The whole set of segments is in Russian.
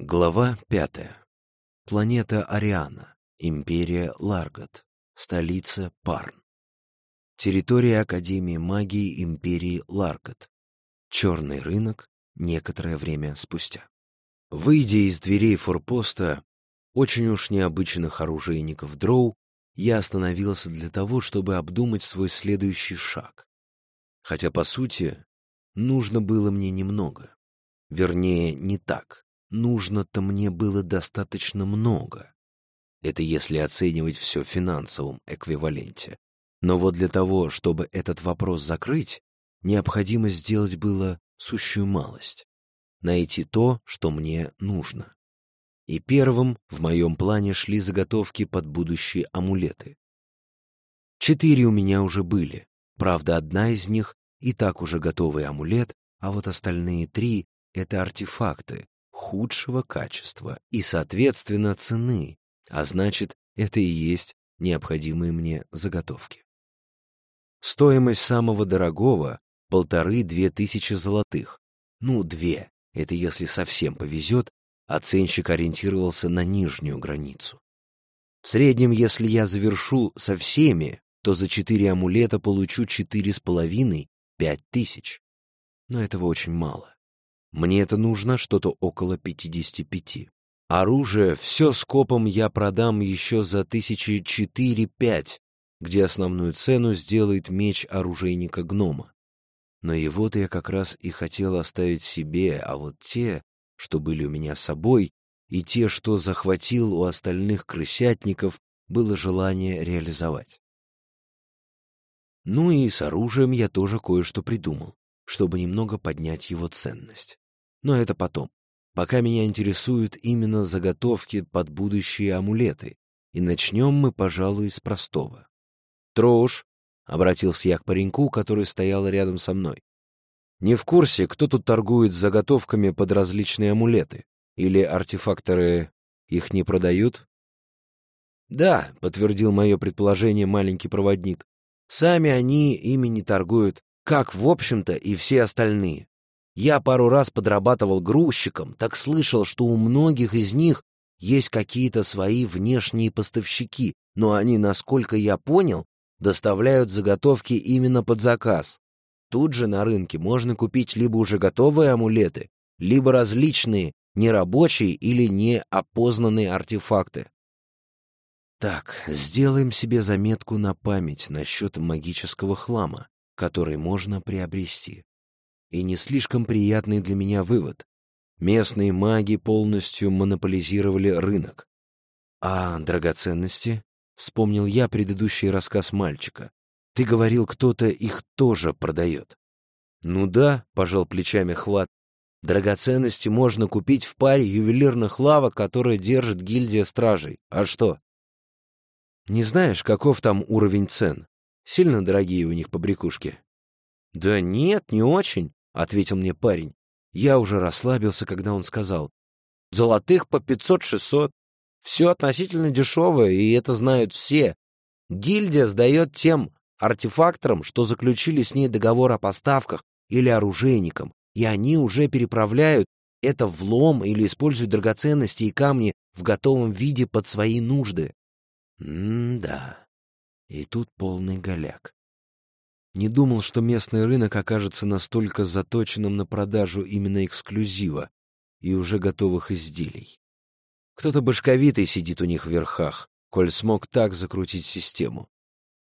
Глава пятая. Планета Ариана. Империя Ларгат. Столица Парн. Территория Академии магии Империи Ларгат. Черный рынок некоторое время спустя. Выйдя из дверей форпоста, очень уж необычных оружейников Дроу, я остановился для того, чтобы обдумать свой следующий шаг. Хотя, по сути, нужно было мне немного. Вернее, не так нужно-то мне было достаточно много. Это если оценивать все в финансовом эквиваленте. Но вот для того, чтобы этот вопрос закрыть, необходимо сделать было сущую малость. Найти то, что мне нужно. И первым в моем плане шли заготовки под будущие амулеты. Четыре у меня уже были. Правда, одна из них и так уже готовый амулет, а вот остальные три — это артефакты, худшего качества и, соответственно, цены, а значит, это и есть необходимые мне заготовки. Стоимость самого дорогого — полторы-две тысячи золотых. Ну, две, это если совсем повезет, оценщик ориентировался на нижнюю границу. В среднем, если я завершу со всеми, то за четыре амулета получу четыре с половиной-пять тысяч. Но этого очень мало. Мне это нужно что-то около 55. Оружие все скопом я продам еще за тысячи четыре-пять, где основную цену сделает меч оружейника гнома. Но его-то я как раз и хотел оставить себе, а вот те, что были у меня с собой, и те, что захватил у остальных крысятников, было желание реализовать. Ну и с оружием я тоже кое-что придумал чтобы немного поднять его ценность. Но это потом. Пока меня интересуют именно заготовки под будущие амулеты, и начнем мы, пожалуй, с простого. «Троуш», — обратился я к пареньку, который стоял рядом со мной, — «не в курсе, кто тут торгует с заготовками под различные амулеты? Или артефакторы их не продают?» «Да», — подтвердил мое предположение маленький проводник, — «сами они ими не торгуют, как, в общем-то, и все остальные. Я пару раз подрабатывал грузчиком, так слышал, что у многих из них есть какие-то свои внешние поставщики, но они, насколько я понял, доставляют заготовки именно под заказ. Тут же на рынке можно купить либо уже готовые амулеты, либо различные нерабочие или неопознанные артефакты. Так, сделаем себе заметку на память насчет магического хлама который можно приобрести. И не слишком приятный для меня вывод. Местные маги полностью монополизировали рынок. А драгоценности? Вспомнил я предыдущий рассказ мальчика. Ты говорил, кто-то их тоже продает. Ну да, пожал плечами Хват. Драгоценности можно купить в паре ювелирных лавок, которые держит гильдия стражей. А что? Не знаешь, каков там уровень цен? Сильно дорогие у них побрякушки?» «Да нет, не очень», — ответил мне парень. Я уже расслабился, когда он сказал. «Золотых по пятьсот-шестьсот. Все относительно дешевое, и это знают все. Гильдия сдает тем артефакторам, что заключили с ней договор о поставках или оружейникам, и они уже переправляют это в лом или используют драгоценности и камни в готовом виде под свои нужды. М-да. И тут полный голяк. Не думал, что местный рынок окажется настолько заточенным на продажу именно эксклюзива и уже готовых изделий. Кто-то башковитый сидит у них в верхах, коль смог так закрутить систему.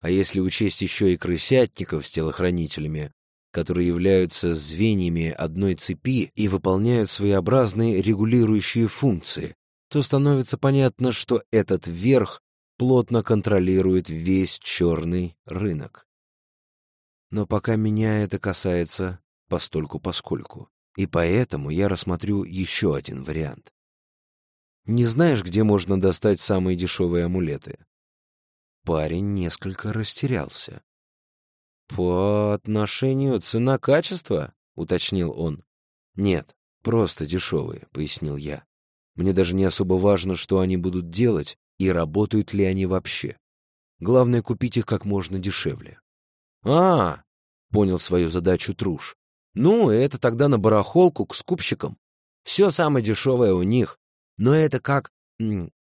А если учесть еще и крысятников с телохранителями, которые являются звеньями одной цепи и выполняют своеобразные регулирующие функции, то становится понятно, что этот верх плотно контролирует весь черный рынок. Но пока меня это касается постольку-поскольку, и поэтому я рассмотрю еще один вариант. Не знаешь, где можно достать самые дешевые амулеты? Парень несколько растерялся. «По отношению цена-качество?» — уточнил он. «Нет, просто дешевые», — пояснил я. «Мне даже не особо важно, что они будут делать, и работают ли они вообще. Главное, купить их как можно дешевле. «А, — понял свою задачу Труш, — ну, это тогда на барахолку к скупщикам. Все самое дешевое у них. Но это как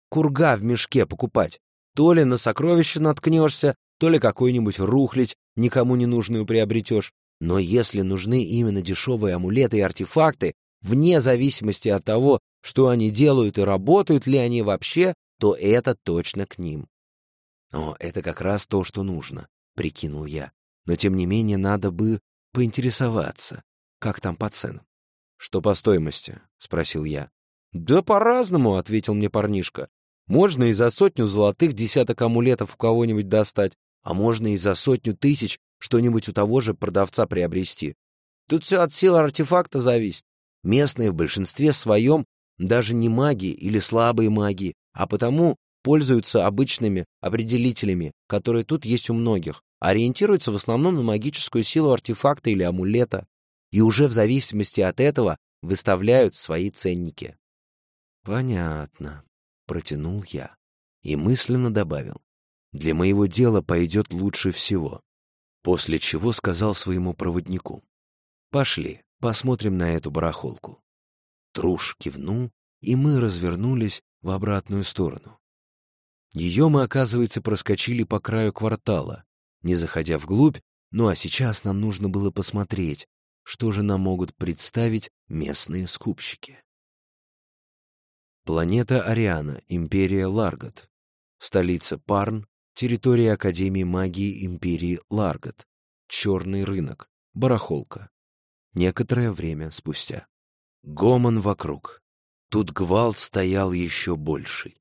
курга в мешке покупать. То ли на сокровище наткнешься, то ли какой-нибудь рухлить никому не нужную приобретешь. Но если нужны именно дешевые амулеты и артефакты, вне зависимости от того, что они делают и работают ли они вообще, то это точно к ним. О, это как раз то, что нужно, прикинул я. Но тем не менее надо бы поинтересоваться, как там по ценам. Что по стоимости? спросил я. Да по-разному, ответил мне парнишка. Можно и за сотню золотых десяток амулетов у кого-нибудь достать, а можно и за сотню тысяч что-нибудь у того же продавца приобрести. Тут все от силы артефакта зависит. Местные в большинстве своем даже не маги или слабые маги, а потому пользуются обычными определителями, которые тут есть у многих, ориентируются в основном на магическую силу артефакта или амулета, и уже в зависимости от этого выставляют свои ценники. «Понятно», — протянул я и мысленно добавил. «Для моего дела пойдет лучше всего». После чего сказал своему проводнику. «Пошли, посмотрим на эту барахолку». Труш кивнул, и мы развернулись в обратную сторону. Ее мы, оказывается, проскочили по краю квартала, не заходя вглубь, ну а сейчас нам нужно было посмотреть, что же нам могут представить местные скупщики. Планета Ариана, Империя Ларгот. Столица Парн, территория Академии магии Империи Ларгот. Черный рынок, барахолка. Некоторое время спустя. Гомон вокруг. Тут гвалт стоял еще больший.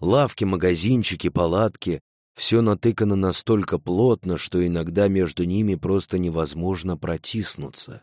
Лавки, магазинчики, палатки — все натыкано настолько плотно, что иногда между ними просто невозможно протиснуться.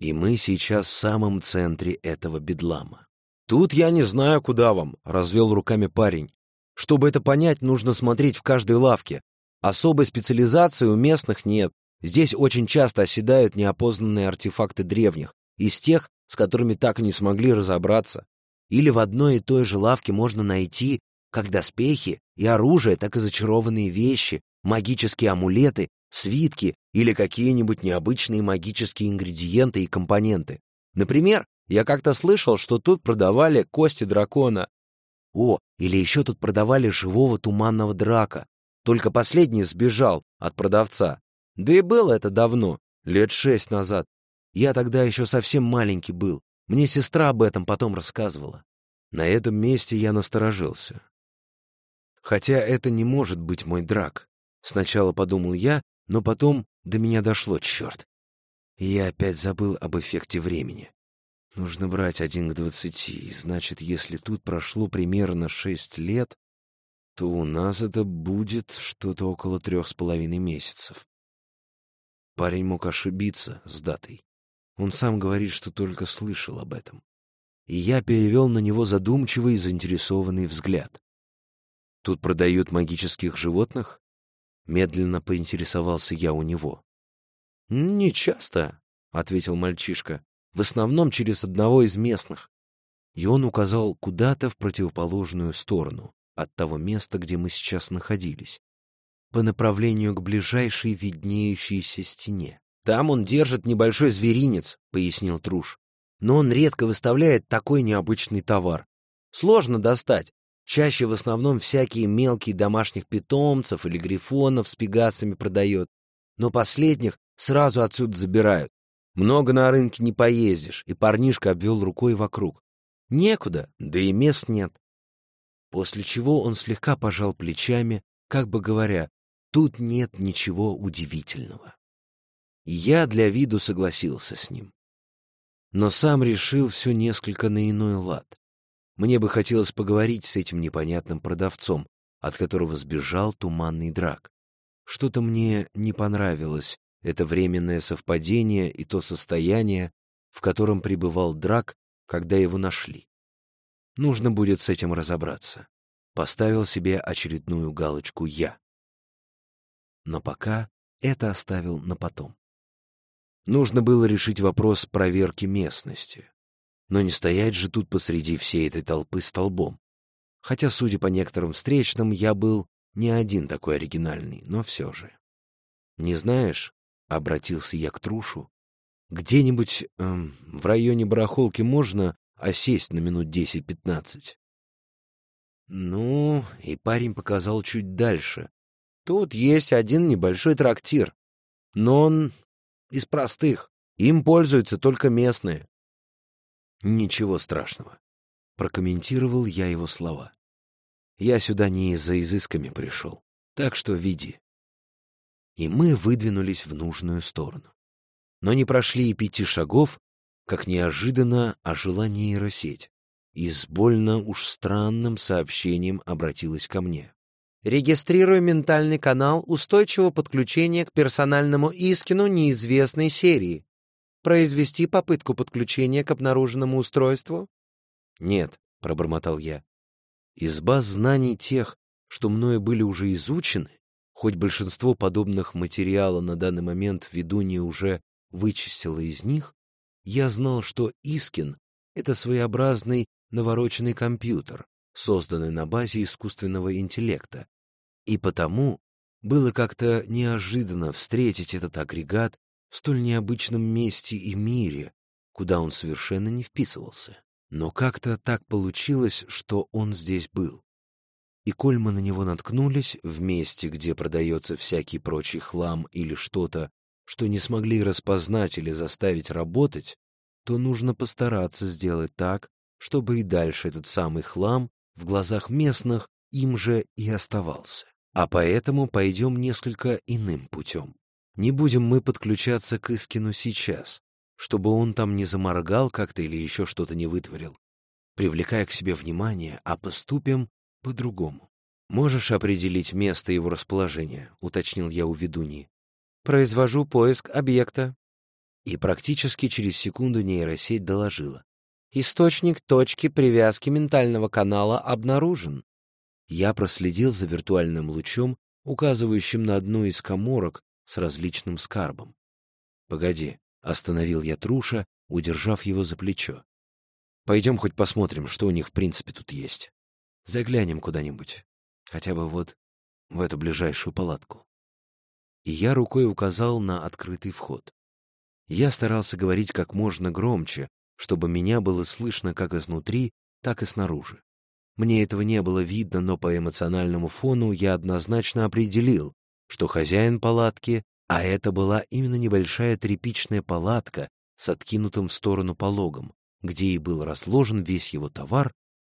И мы сейчас в самом центре этого бедлама. «Тут я не знаю, куда вам», — развел руками парень. «Чтобы это понять, нужно смотреть в каждой лавке. Особой специализации у местных нет. Здесь очень часто оседают неопознанные артефакты древних, из тех, с которыми так и не смогли разобраться. Или в одной и той же лавке можно найти как доспехи и оружие, так и зачарованные вещи, магические амулеты, свитки или какие-нибудь необычные магические ингредиенты и компоненты. Например, я как-то слышал, что тут продавали кости дракона. О, или еще тут продавали живого туманного драка. Только последний сбежал от продавца. Да и было это давно, лет шесть назад. Я тогда еще совсем маленький был. Мне сестра об этом потом рассказывала. На этом месте я насторожился. Хотя это не может быть мой драк. Сначала подумал я, но потом до меня дошло, черт. Я опять забыл об эффекте времени. Нужно брать один к двадцати, значит, если тут прошло примерно шесть лет, то у нас это будет что-то около трех с половиной месяцев. Парень мог ошибиться с датой. Он сам говорит, что только слышал об этом. И я перевел на него задумчивый и заинтересованный взгляд. «Тут продают магических животных?» Медленно поинтересовался я у него. «Не часто», — ответил мальчишка. «В основном через одного из местных». И он указал куда-то в противоположную сторону от того места, где мы сейчас находились, по направлению к ближайшей виднеющейся стене. «Там он держит небольшой зверинец», — пояснил Труш. «Но он редко выставляет такой необычный товар. Сложно достать. Чаще в основном всякие мелкие домашних питомцев или грифонов с пегасами продает. Но последних сразу отсюда забирают. Много на рынке не поездишь, и парнишка обвел рукой вокруг. Некуда, да и мест нет. После чего он слегка пожал плечами, как бы говоря, тут нет ничего удивительного. Я для виду согласился с ним. Но сам решил все несколько на иной лад. Мне бы хотелось поговорить с этим непонятным продавцом, от которого сбежал туманный драк. Что-то мне не понравилось, это временное совпадение и то состояние, в котором пребывал драк, когда его нашли. Нужно будет с этим разобраться. Поставил себе очередную галочку «Я». Но пока это оставил на потом. Нужно было решить вопрос проверки местности. Но не стоять же тут посреди всей этой толпы столбом. Хотя, судя по некоторым встречным, я был не один такой оригинальный, но все же. «Не знаешь?» — обратился я к Трушу. Где-нибудь эм, в районе барахолки можно осесть на минут десять-пятнадцать?» Ну, и парень показал чуть дальше. Тут есть один небольшой трактир, но он из простых. Им пользуются только местные. Ничего страшного. Прокомментировал я его слова. Я сюда не за изысками пришел, так что веди. И мы выдвинулись в нужную сторону. Но не прошли и пяти шагов, как неожиданно ожила нейросеть и с больно уж странным сообщением обратилась ко мне. «Регистрирую ментальный канал устойчивого подключения к персональному Искину неизвестной серии. Произвести попытку подключения к обнаруженному устройству?» «Нет», — пробормотал я. Из баз знаний тех, что мною были уже изучены, хоть большинство подобных материала на данный момент ведунья уже вычистила из них, я знал, что Искин — это своеобразный навороченный компьютер, созданный на базе искусственного интеллекта. И потому было как-то неожиданно встретить этот агрегат в столь необычном месте и мире, куда он совершенно не вписывался. Но как-то так получилось, что он здесь был. И коль мы на него наткнулись в месте, где продается всякий прочий хлам или что-то, что не смогли распознать или заставить работать, то нужно постараться сделать так, чтобы и дальше этот самый хлам в глазах местных им же и оставался. А поэтому пойдем несколько иным путем. Не будем мы подключаться к Искину сейчас, чтобы он там не заморгал как-то или еще что-то не вытворил, привлекая к себе внимание, а поступим по-другому. «Можешь определить место его расположения?» — уточнил я у ведуньи. «Произвожу поиск объекта». И практически через секунду нейросеть доложила. «Источник точки привязки ментального канала обнаружен». Я проследил за виртуальным лучом, указывающим на одну из коморок с различным скарбом. «Погоди», Остановил я Труша, удержав его за плечо. Пойдем хоть посмотрим, что у них в принципе тут есть. Заглянем куда-нибудь. Хотя бы вот в эту ближайшую палатку. И я рукой указал на открытый вход. Я старался говорить как можно громче, чтобы меня было слышно как изнутри, так и снаружи. Мне этого не было видно, но по эмоциональному фону я однозначно определил, что хозяин палатки а это была именно небольшая тряпичная палатка с откинутым в сторону пологом, где и был разложен весь его товар,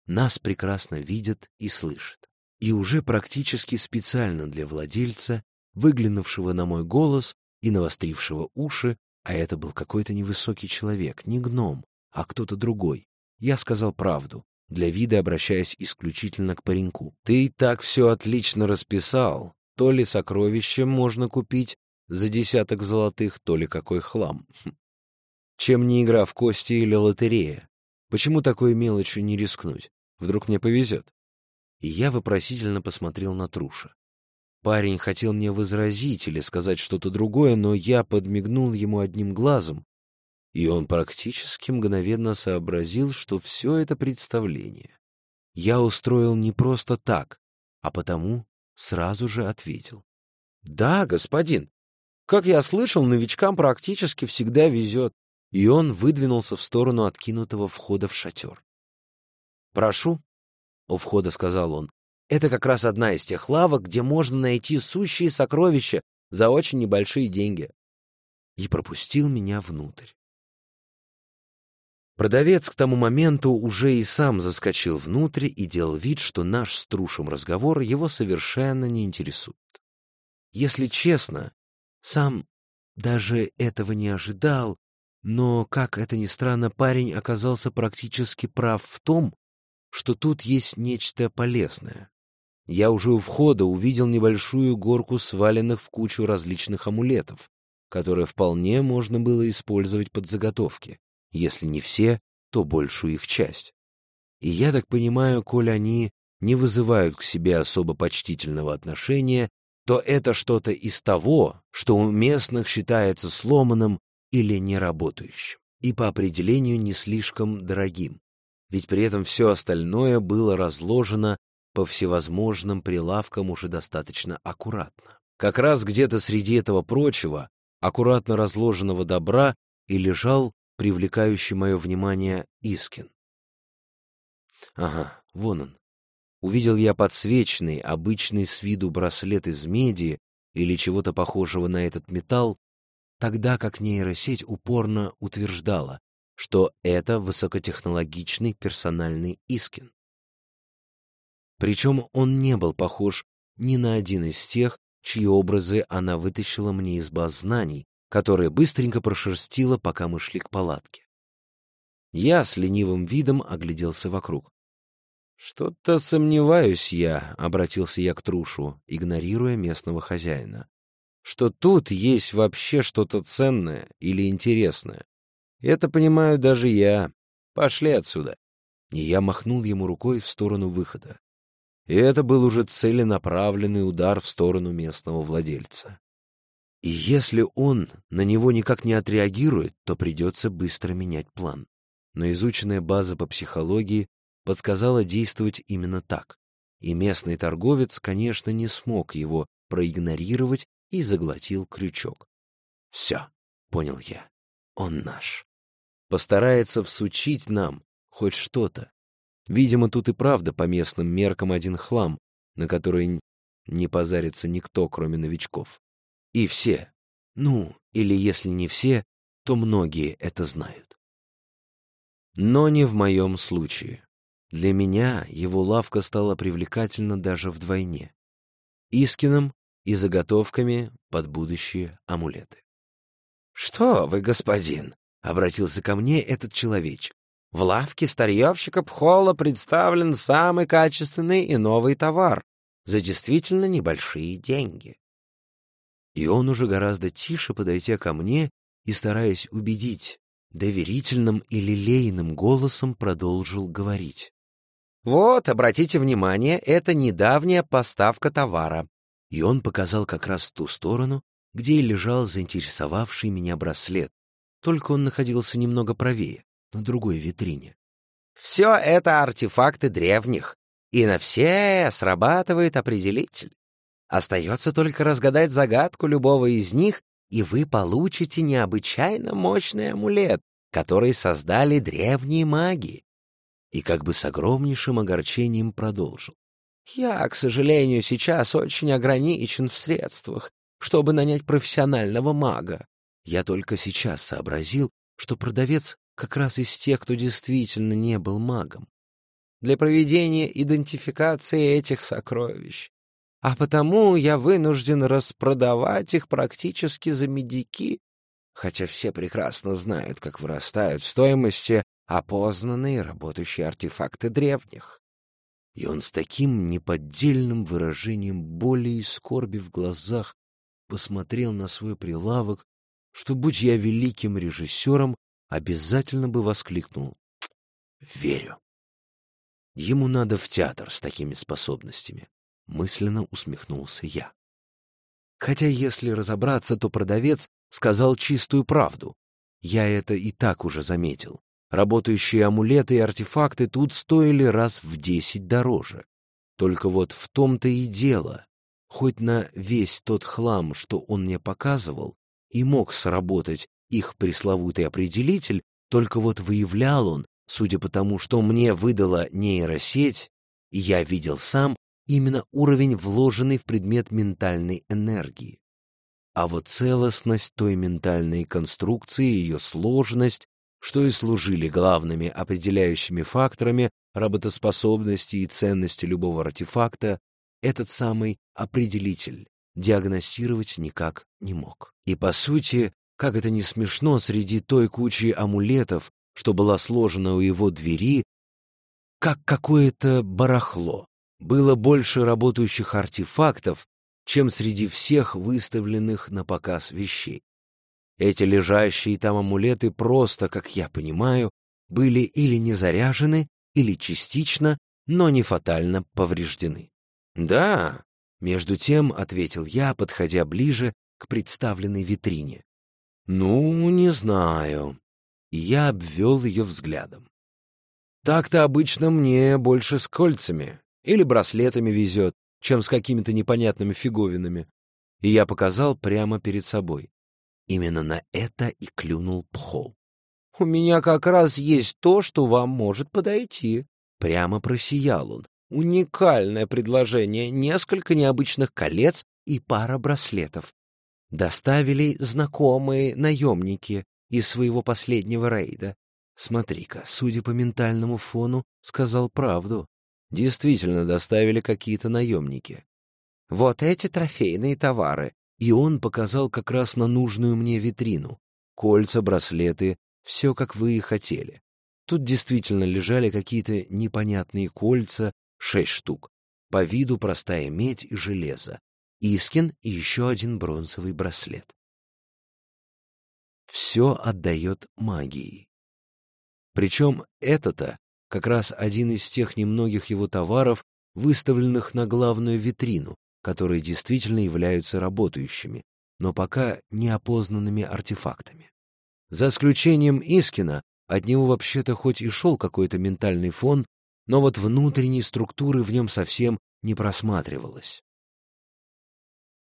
нас прекрасно видят и слышат. И уже практически специально для владельца, выглянувшего на мой голос и навострившего уши, а это был какой-то невысокий человек, не гном, а кто-то другой, я сказал правду, для вида обращаясь исключительно к пареньку. «Ты и так все отлично расписал. То ли сокровище можно купить, за десяток золотых, то ли какой хлам. Хм. Чем не игра в кости или лотерея? Почему такой мелочью не рискнуть? Вдруг мне повезет? И я вопросительно посмотрел на Труша. Парень хотел мне возразить или сказать что-то другое, но я подмигнул ему одним глазом, и он практически мгновенно сообразил, что все это представление. Я устроил не просто так, а потому сразу же ответил. «Да, господин, как я слышал, новичкам практически всегда везет. И он выдвинулся в сторону откинутого входа в шатер. «Прошу», — у входа сказал он, — «это как раз одна из тех лавок, где можно найти сущие сокровища за очень небольшие деньги». И пропустил меня внутрь. Продавец к тому моменту уже и сам заскочил внутрь и делал вид, что наш с Трушем разговор его совершенно не интересует. Если честно, сам даже этого не ожидал, но, как это ни странно, парень оказался практически прав в том, что тут есть нечто полезное. Я уже у входа увидел небольшую горку сваленных в кучу различных амулетов, которые вполне можно было использовать под заготовки, если не все, то большую их часть. И я так понимаю, коль они не вызывают к себе особо почтительного отношения, то это что-то из того, что у местных считается сломанным или неработающим, и по определению не слишком дорогим, ведь при этом все остальное было разложено по всевозможным прилавкам уже достаточно аккуратно. Как раз где-то среди этого прочего, аккуратно разложенного добра, и лежал привлекающий мое внимание Искин. Ага, вон он. Увидел я подсвеченный, обычный с виду браслет из меди или чего-то похожего на этот металл, тогда как нейросеть упорно утверждала, что это высокотехнологичный персональный Искин. Причем он не был похож ни на один из тех, чьи образы она вытащила мне из баз знаний, которые быстренько прошерстила, пока мы шли к палатке. Я с ленивым видом огляделся вокруг. «Что-то сомневаюсь я», — обратился я к Трушу, игнорируя местного хозяина, «что тут есть вообще что-то ценное или интересное. Это понимаю даже я. Пошли отсюда». И я махнул ему рукой в сторону выхода. И это был уже целенаправленный удар в сторону местного владельца. И если он на него никак не отреагирует, то придется быстро менять план. Но изученная база по психологии подсказала действовать именно так. И местный торговец, конечно, не смог его проигнорировать и заглотил крючок. «Все», — понял я, — «он наш» постарается всучить нам хоть что-то. Видимо, тут и правда по местным меркам один хлам, на который не позарится никто, кроме новичков. И все, ну, или если не все, то многие это знают. Но не в моем случае. Для меня его лавка стала привлекательна даже вдвойне. Искином и заготовками под будущие амулеты. «Что вы, господин?» — обратился ко мне этот человечек. «В лавке старьевщика Пхола представлен самый качественный и новый товар за действительно небольшие деньги». И он уже гораздо тише, подойдя ко мне и, стараясь убедить, доверительным и лилейным голосом продолжил говорить. «Вот, обратите внимание, это недавняя поставка товара». И он показал как раз в ту сторону, где и лежал заинтересовавший меня браслет, только он находился немного правее, на другой витрине. Все это артефакты древних, и на все срабатывает определитель. Остается только разгадать загадку любого из них, и вы получите необычайно мощный амулет, который создали древние маги. И как бы с огромнейшим огорчением продолжил. Я, к сожалению, сейчас очень ограничен в средствах, чтобы нанять профессионального мага. Я только сейчас сообразил, что продавец как раз из тех, кто действительно не был магом. Для проведения идентификации этих сокровищ. А потому я вынужден распродавать их практически за медики, хотя все прекрасно знают, как вырастают в стоимости опознанные работающие артефакты древних. И он с таким неподдельным выражением боли и скорби в глазах посмотрел на свой прилавок, что, будь я великим режиссером, обязательно бы воскликнул «Верю». Ему надо в театр с такими способностями, мысленно усмехнулся я. Хотя, если разобраться, то продавец сказал чистую правду. Я это и так уже заметил. Работающие амулеты и артефакты тут стоили раз в десять дороже. Только вот в том-то и дело. Хоть на весь тот хлам, что он мне показывал, и мог сработать их пресловутый определитель, только вот выявлял он, судя по тому, что мне выдала нейросеть, и я видел сам, именно уровень, вложенный в предмет ментальной энергии. А вот целостность той ментальной конструкции, ее сложность, что и служили главными определяющими факторами работоспособности и ценности любого артефакта, этот самый определитель диагностировать никак не мог. И, по сути, как это не смешно, среди той кучи амулетов, что была сложена у его двери, как какое-то барахло. Было больше работающих артефактов, чем среди всех выставленных на показ вещей. Эти лежащие там амулеты просто, как я понимаю, были или не заряжены, или частично, но не фатально повреждены. Да, между тем, ответил я, подходя ближе к представленной витрине. Ну, не знаю. И я обвел ее взглядом. Так-то обычно мне больше с кольцами или браслетами везет, чем с какими-то непонятными фиговинами. И я показал прямо перед собой. Именно на это и клюнул Пхол. «У меня как раз есть то, что вам может подойти». Прямо просиял он. «Уникальное предложение, несколько необычных колец и пара браслетов. Доставили знакомые наемники из своего последнего рейда. Смотри-ка, судя по ментальному фону, сказал правду. Действительно доставили какие-то наемники. Вот эти трофейные товары. И он показал как раз на нужную мне витрину. Кольца, браслеты, все, как вы и хотели. Тут действительно лежали какие-то непонятные кольца, шесть штук. По виду простая медь и железо. Искин и еще один бронзовый браслет. Все отдает магии. Причем это-то как раз один из тех немногих его товаров, выставленных на главную витрину, которые действительно являются работающими, но пока неопознанными артефактами. За исключением Искина, от него вообще-то хоть и шел какой-то ментальный фон, но вот внутренней структуры в нем совсем не просматривалось.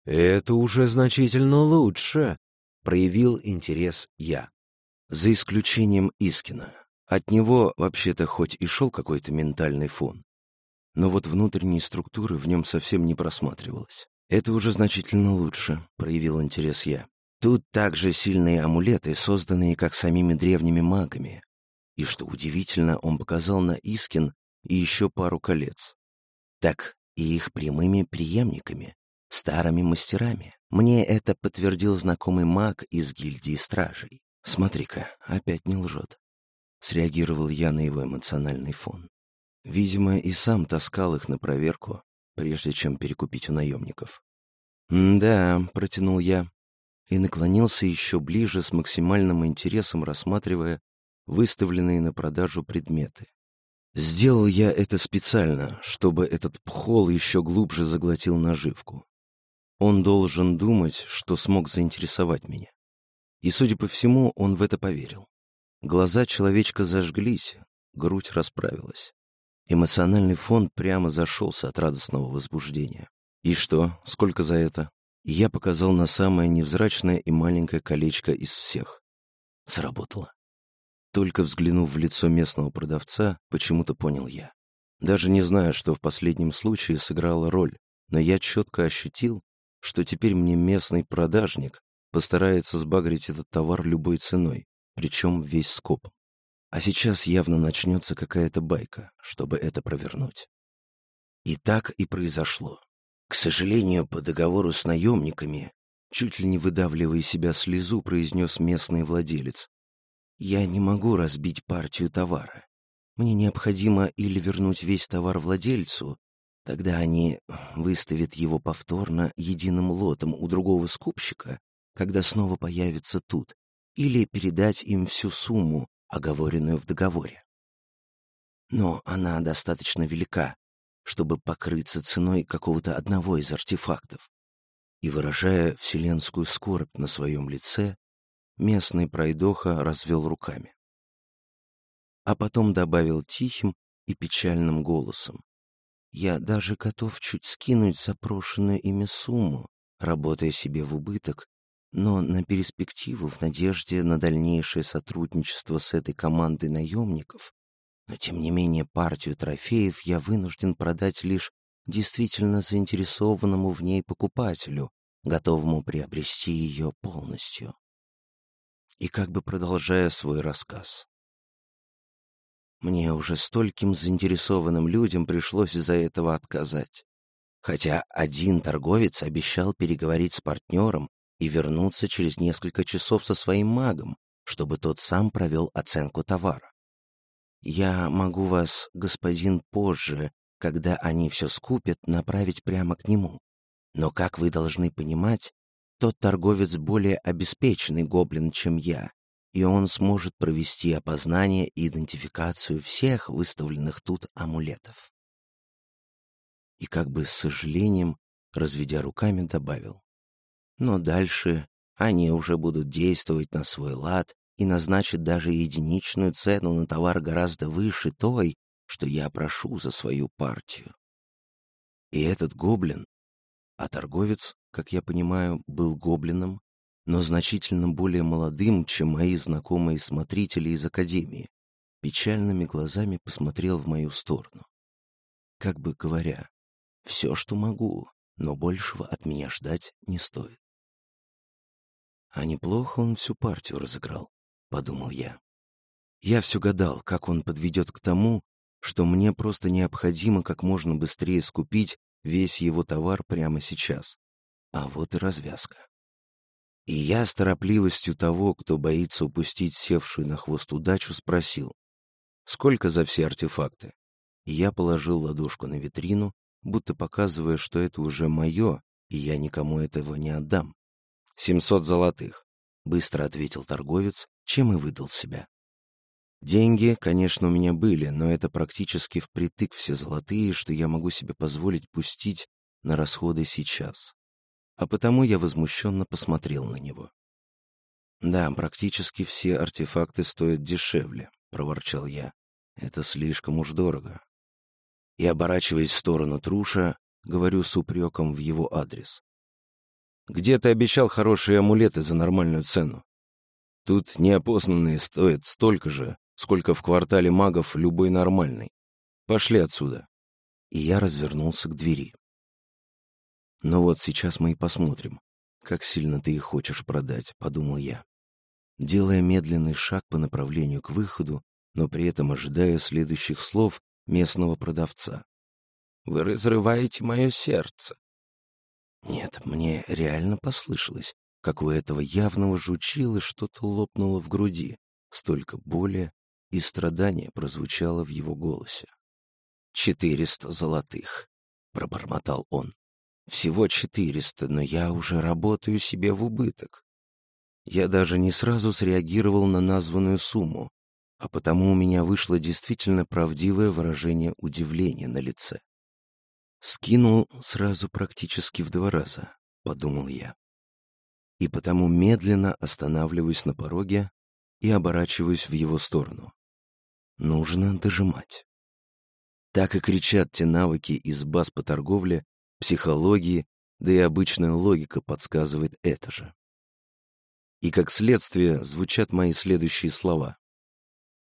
«Это уже значительно лучше», — проявил интерес я. За исключением Искина. От него вообще-то хоть и шел какой-то ментальный фон, но вот внутренней структуры в нем совсем не просматривалось. «Это уже значительно лучше», — проявил интерес я. «Тут также сильные амулеты, созданные как самими древними магами. И что удивительно, он показал на Искин и еще пару колец. Так и их прямыми преемниками, старыми мастерами. Мне это подтвердил знакомый маг из гильдии стражей. Смотри-ка, опять не лжет. Среагировал я на его эмоциональный фон. Видимо, и сам таскал их на проверку, прежде чем перекупить у наемников. «Да», — протянул я, и наклонился еще ближе с максимальным интересом, рассматривая выставленные на продажу предметы. Сделал я это специально, чтобы этот пхол еще глубже заглотил наживку. Он должен думать, что смог заинтересовать меня. И, судя по всему, он в это поверил. Глаза человечка зажглись, грудь расправилась. Эмоциональный фон прямо зашелся от радостного возбуждения. «И что? Сколько за это?» я показал на самое невзрачное и маленькое колечко из всех. Сработало. Только взглянув в лицо местного продавца, почему-то понял я. Даже не знаю, что в последнем случае сыграло роль, но я четко ощутил, что теперь мне местный продажник постарается сбагрить этот товар любой ценой, причем весь скопом. А сейчас явно начнется какая-то байка, чтобы это провернуть. И так и произошло. К сожалению, по договору с наемниками, чуть ли не выдавливая себя слезу, произнес местный владелец. Я не могу разбить партию товара. Мне необходимо или вернуть весь товар владельцу, тогда они выставят его повторно единым лотом у другого скупщика, когда снова появится тут, или передать им всю сумму, оговоренную в договоре. Но она достаточно велика, чтобы покрыться ценой какого-то одного из артефактов. И, выражая вселенскую скорбь на своем лице, местный пройдоха развел руками. А потом добавил тихим и печальным голосом. «Я даже готов чуть скинуть запрошенную ими сумму, работая себе в убыток но на перспективу в надежде на дальнейшее сотрудничество с этой командой наемников. Но, тем не менее, партию трофеев я вынужден продать лишь действительно заинтересованному в ней покупателю, готовому приобрести ее полностью. И как бы продолжая свой рассказ. Мне уже стольким заинтересованным людям пришлось из-за этого отказать. Хотя один торговец обещал переговорить с партнером и вернуться через несколько часов со своим магом, чтобы тот сам провел оценку товара. Я могу вас, господин, позже, когда они все скупят, направить прямо к нему. Но, как вы должны понимать, тот торговец более обеспеченный гоблин, чем я, и он сможет провести опознание и идентификацию всех выставленных тут амулетов. И как бы с сожалением, разведя руками, добавил. Но дальше они уже будут действовать на свой лад и назначат даже единичную цену на товар гораздо выше той, что я прошу за свою партию. И этот гоблин, а торговец, как я понимаю, был гоблином, но значительно более молодым, чем мои знакомые смотрители из Академии, печальными глазами посмотрел в мою сторону. Как бы говоря, все, что могу, но большего от меня ждать не стоит. А неплохо он всю партию разыграл, подумал я. Я все гадал, как он подведет к тому, что мне просто необходимо как можно быстрее скупить весь его товар прямо сейчас. А вот и развязка. И я с торопливостью того, кто боится упустить севшую на хвост удачу, спросил, сколько за все артефакты? И я положил ладошку на витрину, будто показывая, что это уже мое, и я никому этого не отдам. «Семьсот золотых», — быстро ответил торговец, чем и выдал себя. Деньги, конечно, у меня были, но это практически впритык все золотые, что я могу себе позволить пустить на расходы сейчас. А потому я возмущенно посмотрел на него. «Да, практически все артефакты стоят дешевле», — проворчал я. «Это слишком уж дорого». И, оборачиваясь в сторону Труша, говорю с упреком в его адрес. «Где ты обещал хорошие амулеты за нормальную цену? Тут неопознанные стоят столько же, сколько в квартале магов любой нормальный. Пошли отсюда». И я развернулся к двери. «Ну вот сейчас мы и посмотрим, как сильно ты их хочешь продать», — подумал я. Делая медленный шаг по направлению к выходу, но при этом ожидая следующих слов местного продавца. «Вы разрываете мое сердце». Нет, мне реально послышалось, как у этого явного жучила что-то лопнуло в груди. Столько боли и страдания прозвучало в его голосе. «Четыреста золотых», — пробормотал он. Всего четыреста, но я уже работаю себе в убыток. Я даже не сразу среагировал на названную сумму, а потому у меня вышло действительно правдивое выражение удивления на лице. Скинул сразу практически в два раза, подумал я. И потому медленно останавливаюсь на пороге и оборачиваюсь в его сторону. Нужно дожимать. Так и кричат те навыки из баз по торговле, психологии, да и обычная логика подсказывает это же. И как следствие звучат мои следующие слова.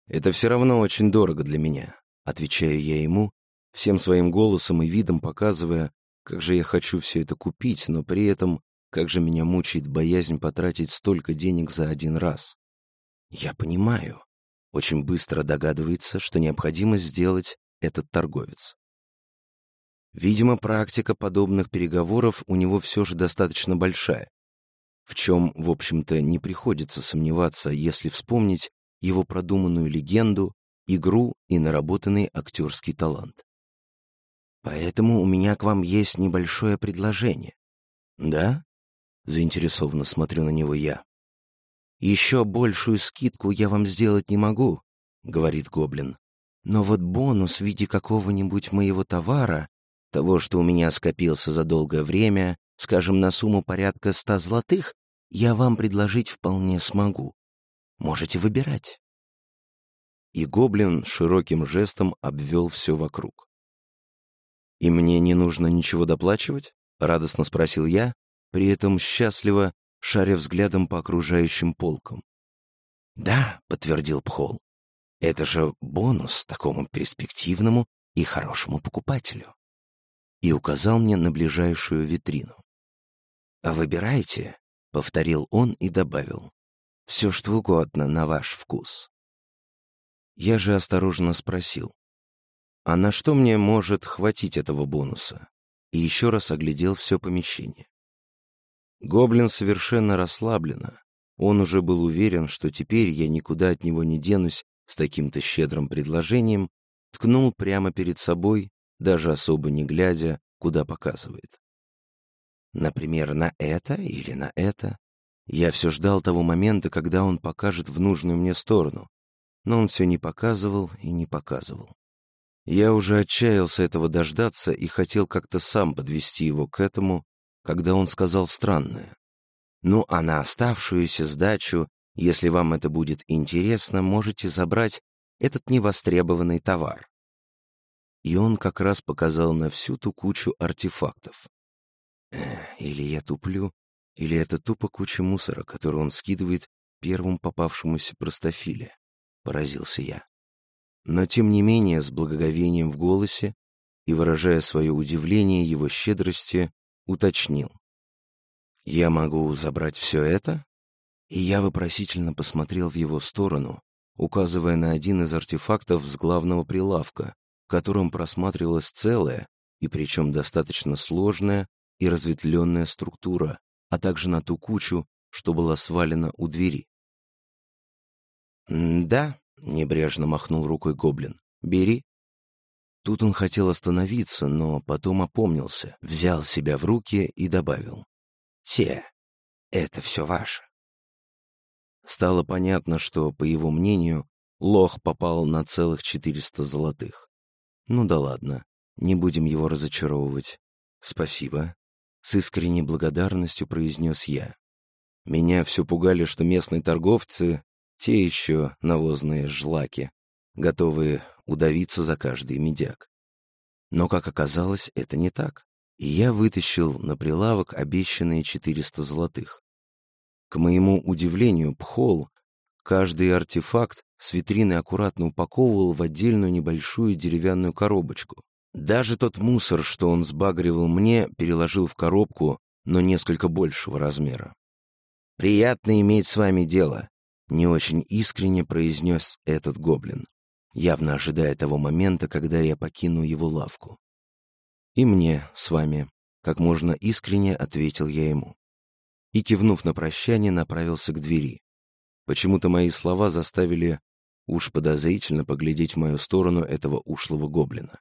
«Это все равно очень дорого для меня», — отвечаю я ему, всем своим голосом и видом показывая, как же я хочу все это купить, но при этом как же меня мучает боязнь потратить столько денег за один раз. Я понимаю. Очень быстро догадывается, что необходимо сделать этот торговец. Видимо, практика подобных переговоров у него все же достаточно большая, в чем, в общем-то, не приходится сомневаться, если вспомнить его продуманную легенду, игру и наработанный актерский талант. Поэтому у меня к вам есть небольшое предложение. Да? Заинтересованно смотрю на него я. Еще большую скидку я вам сделать не могу, говорит гоблин. Но вот бонус в виде какого-нибудь моего товара того, что у меня скопился за долгое время, скажем, на сумму порядка ста золотых, я вам предложить вполне смогу. Можете выбирать. И гоблин широким жестом обвел все вокруг. «И мне не нужно ничего доплачивать?» — радостно спросил я, при этом счастливо шаря взглядом по окружающим полкам. «Да», — подтвердил Пхол, — «это же бонус такому перспективному и хорошему покупателю» и указал мне на ближайшую витрину. «А выбирайте», — повторил он и добавил, — «все, что угодно на ваш вкус». Я же осторожно спросил, «А на что мне может хватить этого бонуса?» И еще раз оглядел все помещение. Гоблин совершенно расслабленно. Он уже был уверен, что теперь я никуда от него не денусь с таким-то щедрым предложением, ткнул прямо перед собой даже особо не глядя, куда показывает. Например, на это или на это. Я все ждал того момента, когда он покажет в нужную мне сторону, но он все не показывал и не показывал. Я уже отчаялся этого дождаться и хотел как-то сам подвести его к этому, когда он сказал странное. «Ну, а на оставшуюся сдачу, если вам это будет интересно, можете забрать этот невостребованный товар и он как раз показал на всю ту кучу артефактов. Эх, или я туплю, Или это тупо куча мусора, который он скидывает первым попавшемуся простофиле? Поразился я. Но, тем не менее, с благоговением в голосе и выражая свое удивление его щедрости, уточнил. «Я могу забрать все это?» И я вопросительно посмотрел в его сторону, указывая на один из артефактов с главного прилавка, в котором просматривалась целая, и причем достаточно сложная и разветвленная структура, а также на ту кучу, что была свалена у двери. «Да», — небрежно махнул рукой гоблин, — «бери». Тут он хотел остановиться, но потом опомнился, взял себя в руки и добавил. «Те, это все ваше». Стало понятно, что, по его мнению, лох попал на целых 400 золотых. Ну да ладно, не будем его разочаровывать. Спасибо. С искренней благодарностью произнес я. Меня все пугали, что местные торговцы — те еще навозные жлаки, готовые удавиться за каждый медяк. Но, как оказалось, это не так, и я вытащил на прилавок обещанные 400 золотых. К моему удивлению, Пхол каждый артефакт с витрины аккуратно упаковывал в отдельную небольшую деревянную коробочку. Даже тот мусор, что он сбагривал мне, переложил в коробку, но несколько большего размера. «Приятно иметь с вами дело», — не очень искренне произнес этот гоблин явно ожидая того момента, когда я покину его лавку. «И мне с вами», — как можно искренне ответил я ему. И, кивнув на прощание, направился к двери. Почему-то мои слова заставили уж подозрительно поглядеть в мою сторону этого ушлого гоблина.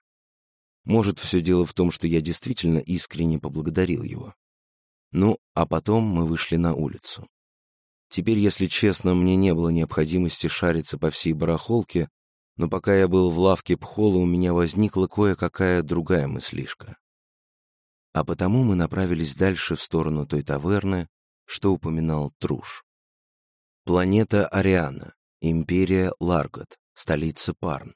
Может, все дело в том, что я действительно искренне поблагодарил его. Ну, а потом мы вышли на улицу. Теперь, если честно, мне не было необходимости шариться по всей барахолке, но пока я был в лавке Пхола, у меня возникла кое-какая другая мыслишка. А потому мы направились дальше в сторону той таверны, что упоминал Труш. Планета Ариана, Империя Ларгот, столица Парн.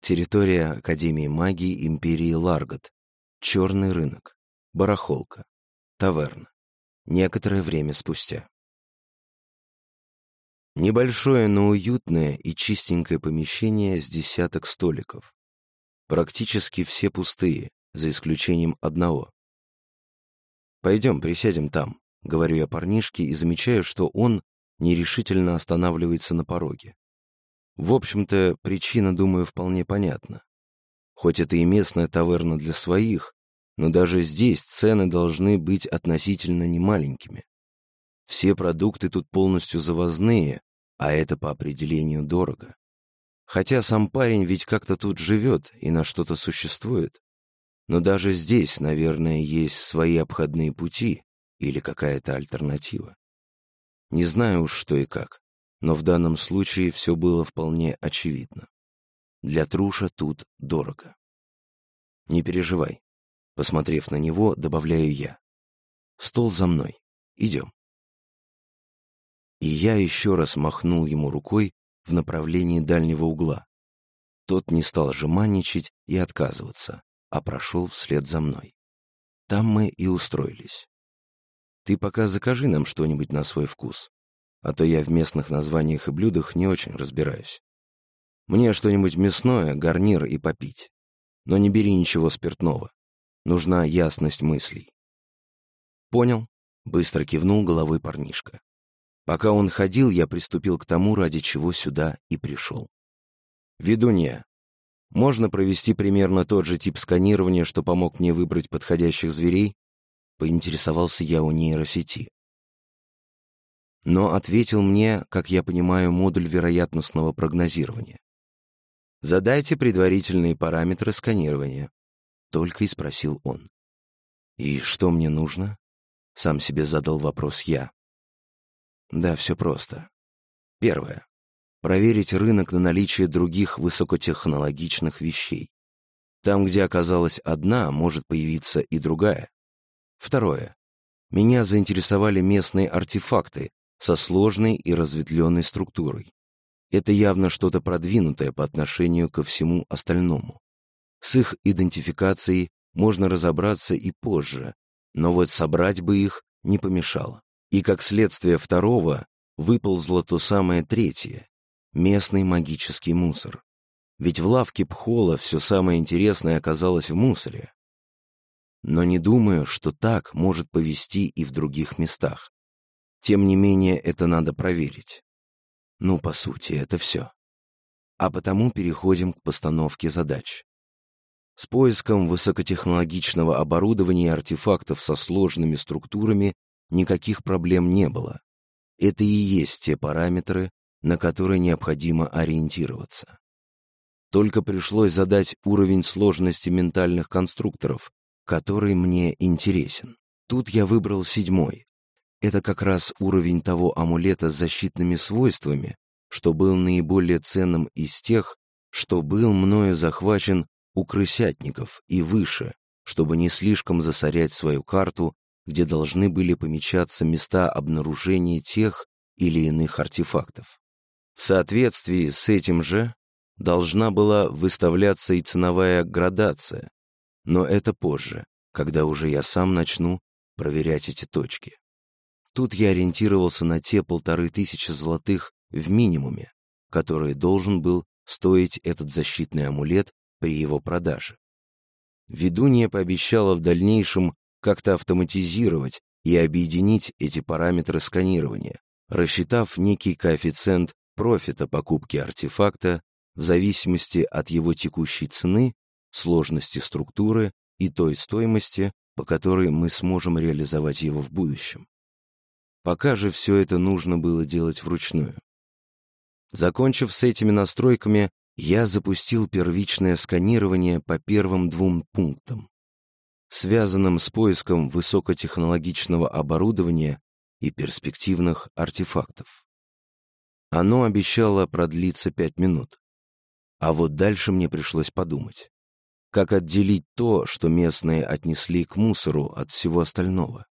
Территория Академии магии Империи Ларгот. Черный рынок. Барахолка. Таверна. Некоторое время спустя. Небольшое, но уютное и чистенькое помещение с десяток столиков. Практически все пустые, за исключением одного. «Пойдем, присядем там», — говорю я парнишке и замечаю, что он нерешительно останавливается на пороге. В общем-то, причина, думаю, вполне понятна. Хоть это и местная таверна для своих, но даже здесь цены должны быть относительно немаленькими. Все продукты тут полностью завозные, а это по определению дорого. Хотя сам парень ведь как-то тут живет и на что-то существует. Но даже здесь, наверное, есть свои обходные пути или какая-то альтернатива. Не знаю уж что и как, но в данном случае все было вполне очевидно. Для Труша тут дорого. Не переживай. Посмотрев на него, добавляю я. Стол за мной. Идем. И я еще раз махнул ему рукой в направлении дальнего угла. Тот не стал жеманничать и отказываться, а прошел вслед за мной. Там мы и устроились. Ты пока закажи нам что-нибудь на свой вкус, а то я в местных названиях и блюдах не очень разбираюсь. Мне что-нибудь мясное, гарнир и попить. Но не бери ничего спиртного. Нужна ясность мыслей. Понял? Быстро кивнул головой парнишка. Пока он ходил, я приступил к тому, ради чего сюда и пришел. Ведунья. Можно провести примерно тот же тип сканирования, что помог мне выбрать подходящих зверей? Поинтересовался я у нейросети. Но ответил мне, как я понимаю, модуль вероятностного прогнозирования. Задайте предварительные параметры сканирования. Только и спросил он. И что мне нужно? Сам себе задал вопрос я. Да, все просто. Первое. Проверить рынок на наличие других высокотехнологичных вещей. Там, где оказалась одна, может появиться и другая. Второе. Меня заинтересовали местные артефакты со сложной и разветвленной структурой. Это явно что-то продвинутое по отношению ко всему остальному. С их идентификацией можно разобраться и позже, но вот собрать бы их не помешало. И как следствие второго выползло то самое третье — местный магический мусор. Ведь в лавке Пхола все самое интересное оказалось в мусоре. Но не думаю, что так может повести и в других местах. Тем не менее, это надо проверить. Ну, по сути, это все. А потому переходим к постановке задач. С поиском высокотехнологичного оборудования и артефактов со сложными структурами никаких проблем не было. Это и есть те параметры, на которые необходимо ориентироваться. Только пришлось задать уровень сложности ментальных конструкторов, который мне интересен. Тут я выбрал седьмой. Это как раз уровень того амулета с защитными свойствами, что был наиболее ценным из тех, что был мною захвачен у крысятников и выше, чтобы не слишком засорять свою карту где должны были помечаться места обнаружения тех или иных артефактов. В соответствии с этим же должна была выставляться и ценовая градация, но это позже, когда уже я сам начну проверять эти точки. Тут я ориентировался на те полторы тысячи золотых в минимуме, которые должен был стоить этот защитный амулет при его продаже. Ведунья пообещала в дальнейшем как-то автоматизировать и объединить эти параметры сканирования, рассчитав некий коэффициент профита покупки артефакта в зависимости от его текущей цены, сложности структуры и той стоимости, по которой мы сможем реализовать его в будущем. Пока же все это нужно было делать вручную. Закончив с этими настройками, я запустил первичное сканирование по первым двум пунктам связанным с поиском высокотехнологичного оборудования и перспективных артефактов. Оно обещало продлиться пять минут. А вот дальше мне пришлось подумать, как отделить то, что местные отнесли к мусору от всего остального.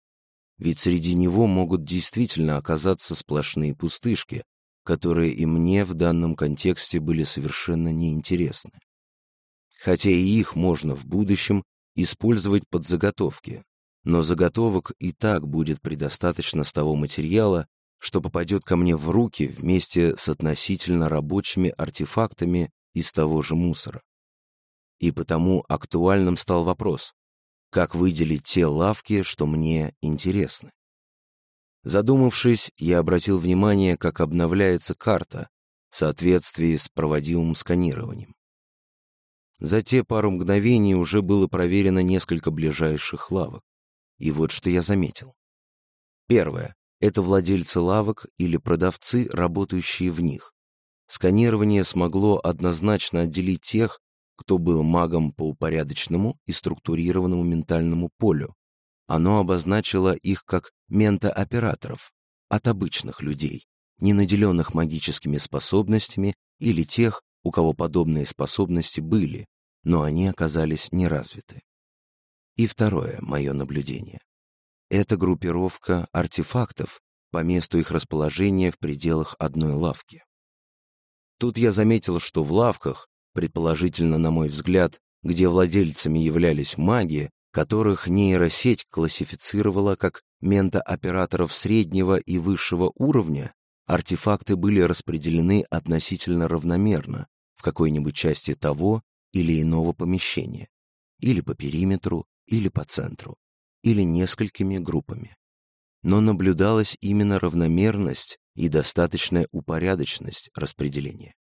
Ведь среди него могут действительно оказаться сплошные пустышки, которые и мне в данном контексте были совершенно неинтересны. Хотя и их можно в будущем использовать под заготовки, но заготовок и так будет предостаточно с того материала, что попадет ко мне в руки вместе с относительно рабочими артефактами из того же мусора. И потому актуальным стал вопрос, как выделить те лавки, что мне интересны. Задумавшись, я обратил внимание, как обновляется карта в соответствии с проводимым сканированием. За те пару мгновений уже было проверено несколько ближайших лавок. И вот что я заметил. Первое — это владельцы лавок или продавцы, работающие в них. Сканирование смогло однозначно отделить тех, кто был магом по упорядоченному и структурированному ментальному полю. Оно обозначило их как ментооператоров от обычных людей, не наделенных магическими способностями или тех, у кого подобные способности были, но они оказались неразвиты. И второе мое наблюдение. Это группировка артефактов по месту их расположения в пределах одной лавки. Тут я заметил, что в лавках, предположительно, на мой взгляд, где владельцами являлись маги, которых нейросеть классифицировала как ментооператоров среднего и высшего уровня, артефакты были распределены относительно равномерно, в какой-нибудь части того или иного помещения, или по периметру, или по центру, или несколькими группами. Но наблюдалась именно равномерность и достаточная упорядоченность распределения.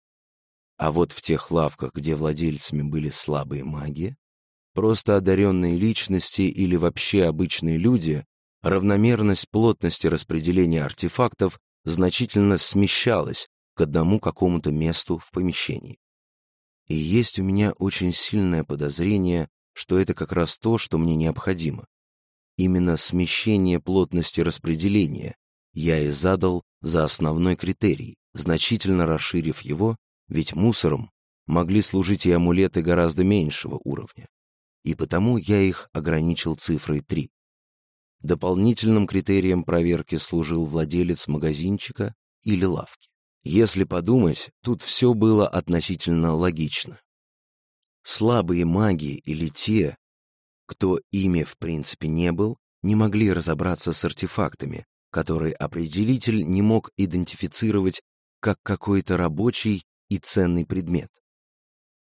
А вот в тех лавках, где владельцами были слабые маги, просто одаренные личности или вообще обычные люди, равномерность плотности распределения артефактов значительно смещалась к одному какому-то месту в помещении. И есть у меня очень сильное подозрение, что это как раз то, что мне необходимо. Именно смещение плотности распределения я и задал за основной критерий, значительно расширив его, ведь мусором могли служить и амулеты гораздо меньшего уровня. И потому я их ограничил цифрой 3. Дополнительным критерием проверки служил владелец магазинчика или лавки. Если подумать, тут все было относительно логично. Слабые маги или те, кто ими в принципе не был, не могли разобраться с артефактами, который определитель не мог идентифицировать как какой-то рабочий и ценный предмет.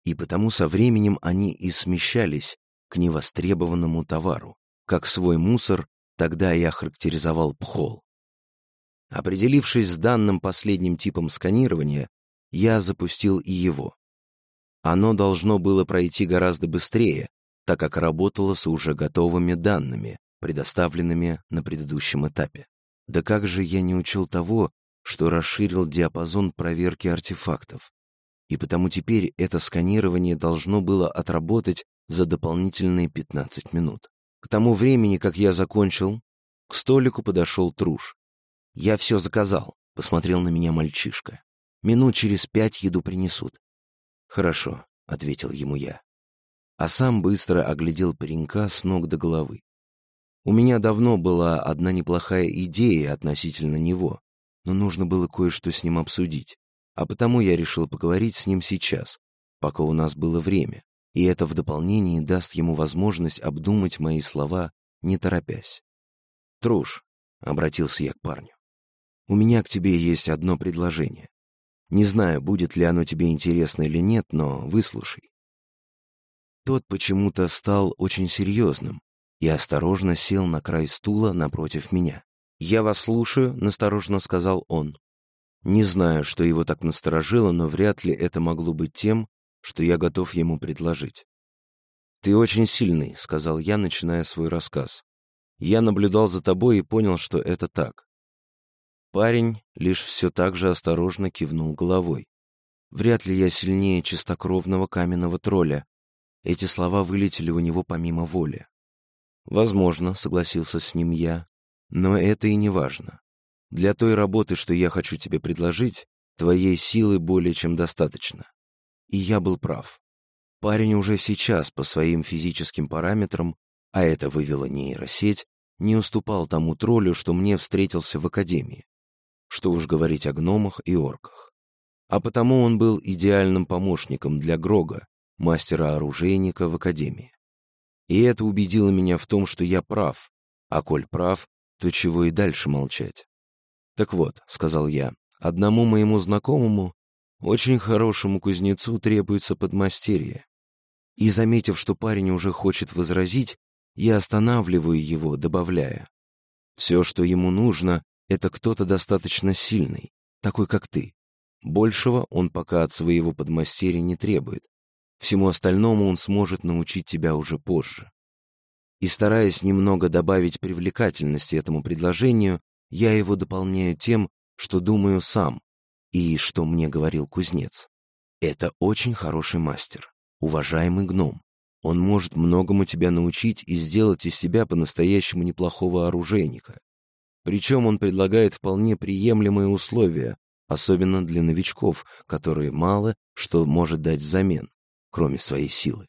И потому со временем они и смещались к невостребованному товару, как свой мусор тогда я характеризовал пхол. Определившись с данным последним типом сканирования, я запустил и его. Оно должно было пройти гораздо быстрее, так как работало с уже готовыми данными, предоставленными на предыдущем этапе. Да как же я не учил того, что расширил диапазон проверки артефактов. И потому теперь это сканирование должно было отработать за дополнительные 15 минут. К тому времени, как я закончил, к столику подошел Труш. «Я все заказал», — посмотрел на меня мальчишка. «Минут через пять еду принесут». «Хорошо», — ответил ему я. А сам быстро оглядел паренька с ног до головы. У меня давно была одна неплохая идея относительно него, но нужно было кое-что с ним обсудить, а потому я решил поговорить с ним сейчас, пока у нас было время, и это в дополнение даст ему возможность обдумать мои слова, не торопясь. «Труш», — обратился я к парню, — «у меня к тебе есть одно предложение. Не знаю, будет ли оно тебе интересно или нет, но выслушай». Тот почему-то стал очень серьезным и осторожно сел на край стула напротив меня. «Я вас слушаю», — настороженно сказал он. Не знаю, что его так насторожило, но вряд ли это могло быть тем, что я готов ему предложить. «Ты очень сильный», — сказал я, начиная свой рассказ. «Я наблюдал за тобой и понял, что это так». Парень лишь все так же осторожно кивнул головой. «Вряд ли я сильнее чистокровного каменного тролля». Эти слова вылетели у него помимо воли. «Возможно», — согласился с ним я, — «но это и не важно. Для той работы, что я хочу тебе предложить, твоей силы более чем достаточно. И я был прав. Парень уже сейчас по своим физическим параметрам, а это вывела нейросеть, не уступал тому троллю, что мне встретился в академии. Что уж говорить о гномах и орках. А потому он был идеальным помощником для Грога, мастера-оружейника в академии. И это убедило меня в том, что я прав, а коль прав, то чего и дальше молчать. «Так вот», — сказал я, — «одному моему знакомому очень хорошему кузнецу требуется подмастерье. И, заметив, что парень уже хочет возразить, я останавливаю его, добавляя. Все, что ему нужно, это кто-то достаточно сильный, такой как ты. Большего он пока от своего подмастерья не требует. Всему остальному он сможет научить тебя уже позже. И стараясь немного добавить привлекательности этому предложению, я его дополняю тем, что думаю сам, и что мне говорил кузнец. Это очень хороший мастер, уважаемый гном. Он может многому тебя научить и сделать из себя по-настоящему неплохого оружейника. Причем он предлагает вполне приемлемые условия, особенно для новичков, которые мало что может дать взамен, кроме своей силы.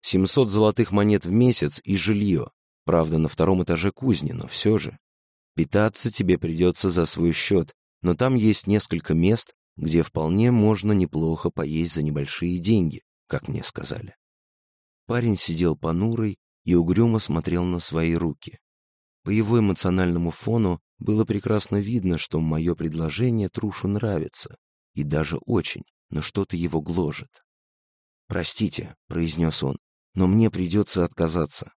700 золотых монет в месяц и жилье, правда, на втором этаже кузни, но все же. Питаться тебе придется за свой счет, но там есть несколько мест, где вполне можно неплохо поесть за небольшие деньги, как мне сказали. Парень сидел понурый и угрюмо смотрел на свои руки. По его эмоциональному фону было прекрасно видно, что мое предложение Трушу нравится, и даже очень, но что-то его гложет. «Простите», — произнес он, — «но мне придется отказаться».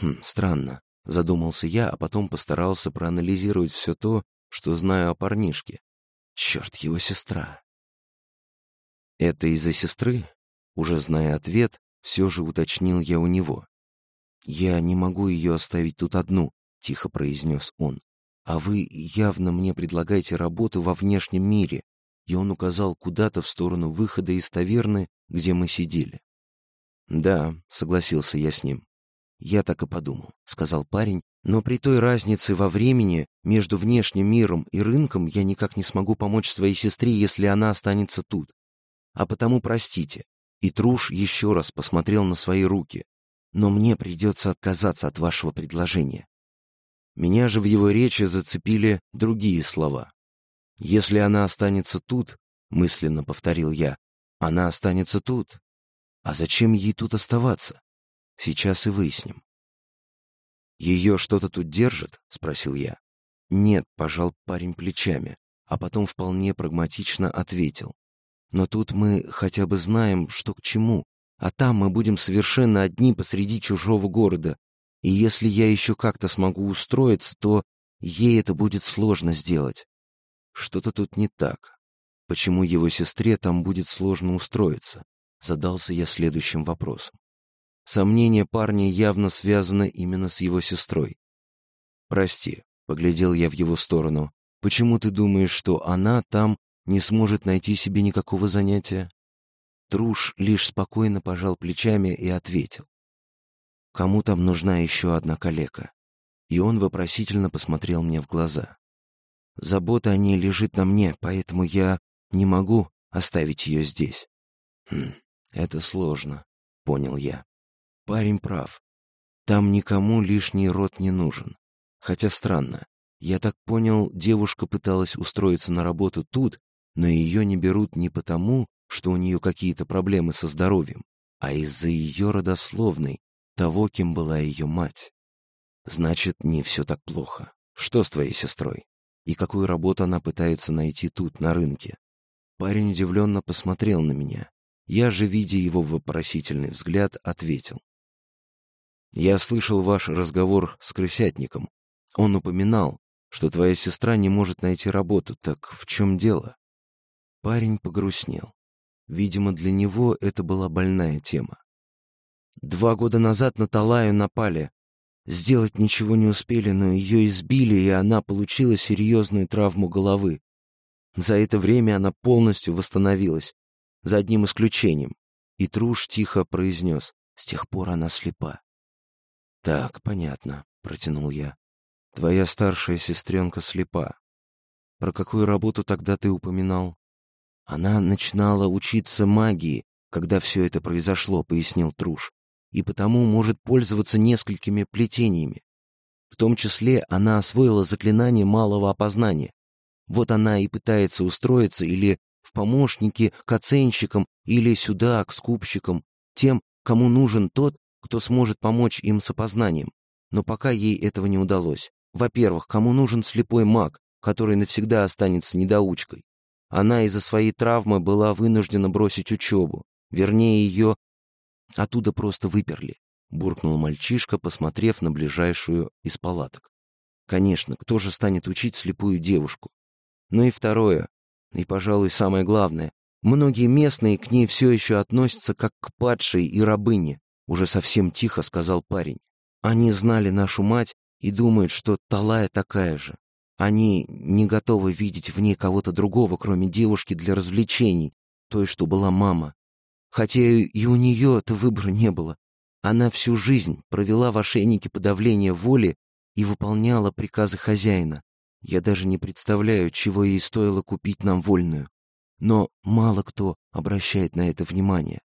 Хм, странно, задумался я, а потом постарался проанализировать все то, что знаю о парнишке. Черт, его сестра. Это из-за сестры? Уже зная ответ, все же уточнил я у него. «Я не могу ее оставить тут одну», — тихо произнес он. «А вы явно мне предлагаете работу во внешнем мире», и он указал куда-то в сторону выхода из таверны, где мы сидели. «Да», — согласился я с ним. «Я так и подумал», — сказал парень, «но при той разнице во времени между внешним миром и рынком я никак не смогу помочь своей сестре, если она останется тут. А потому простите». И Труш еще раз посмотрел на свои руки. «Но мне придется отказаться от вашего предложения». Меня же в его речи зацепили другие слова. «Если она останется тут», — мысленно повторил я, — «она останется тут. А зачем ей тут оставаться? Сейчас и выясним. «Ее что-то тут держит?» — спросил я. нет», — пожал парень плечами, а потом вполне прагматично ответил. «Но тут мы хотя бы знаем, что к чему, а там мы будем совершенно одни посреди чужого города, и если я еще как-то смогу устроиться, то ей это будет сложно сделать. Что-то тут не так. Почему его сестре там будет сложно устроиться? Задался я следующим вопросом. Сомнения парня явно связаны именно с его сестрой. «Прости», — поглядел я в его сторону, «почему ты думаешь, что она там не сможет найти себе никакого занятия?» Труш лишь спокойно пожал плечами и ответил. «Кому там нужна еще одна калека?» И он вопросительно посмотрел мне в глаза. «Забота о ней лежит на мне, поэтому я не могу оставить ее здесь». «Хм, это сложно», — понял я. Парень прав. Там никому лишний рот не нужен. Хотя странно. Я так понял, девушка пыталась устроиться на работу тут, но ее не берут не потому, что у нее какие-то проблемы со здоровьем, а из-за ее родословной, того, кем была ее мать. Значит, не все так плохо. Что с твоей сестрой? И какую работу она пытается найти тут, на рынке? Парень удивленно посмотрел на меня. Я же, видя его вопросительный взгляд, ответил. «Я слышал ваш разговор с крысятником. Он упоминал, что твоя сестра не может найти работу. Так в чем дело?» Парень погрустнел. Видимо, для него это была больная тема. Два года назад на Талаю напали. Сделать ничего не успели, но ее избили, и она получила серьезную травму головы. За это время она полностью восстановилась, за одним исключением. И Труш тихо произнес, с тех пор она слепа. «Так, понятно», — протянул я. «Твоя старшая сестренка слепа. Про какую работу тогда ты упоминал?» «Она начинала учиться магии, когда все это произошло», — пояснил Труш и потому может пользоваться несколькими плетениями. В том числе она освоила заклинание малого опознания. Вот она и пытается устроиться или в помощники к оценщикам, или сюда, к скупщикам, тем, кому нужен тот, кто сможет помочь им с опознанием. Но пока ей этого не удалось. Во-первых, кому нужен слепой маг, который навсегда останется недоучкой? Она из-за своей травмы была вынуждена бросить учебу. Вернее, ее Оттуда просто выперли, буркнул мальчишка, посмотрев на ближайшую из палаток. Конечно, кто же станет учить слепую девушку? Ну и второе, и, пожалуй, самое главное, многие местные к ней все еще относятся как к падшей и рабыне, уже совсем тихо сказал парень. Они знали нашу мать и думают, что Талая такая же. Они не готовы видеть в ней кого-то другого, кроме девушки для развлечений, той, что была мама. Хотя и у нее-то выбора не было. Она всю жизнь провела в ошейнике подавления воли и выполняла приказы хозяина. Я даже не представляю, чего ей стоило купить нам вольную. Но мало кто обращает на это внимание.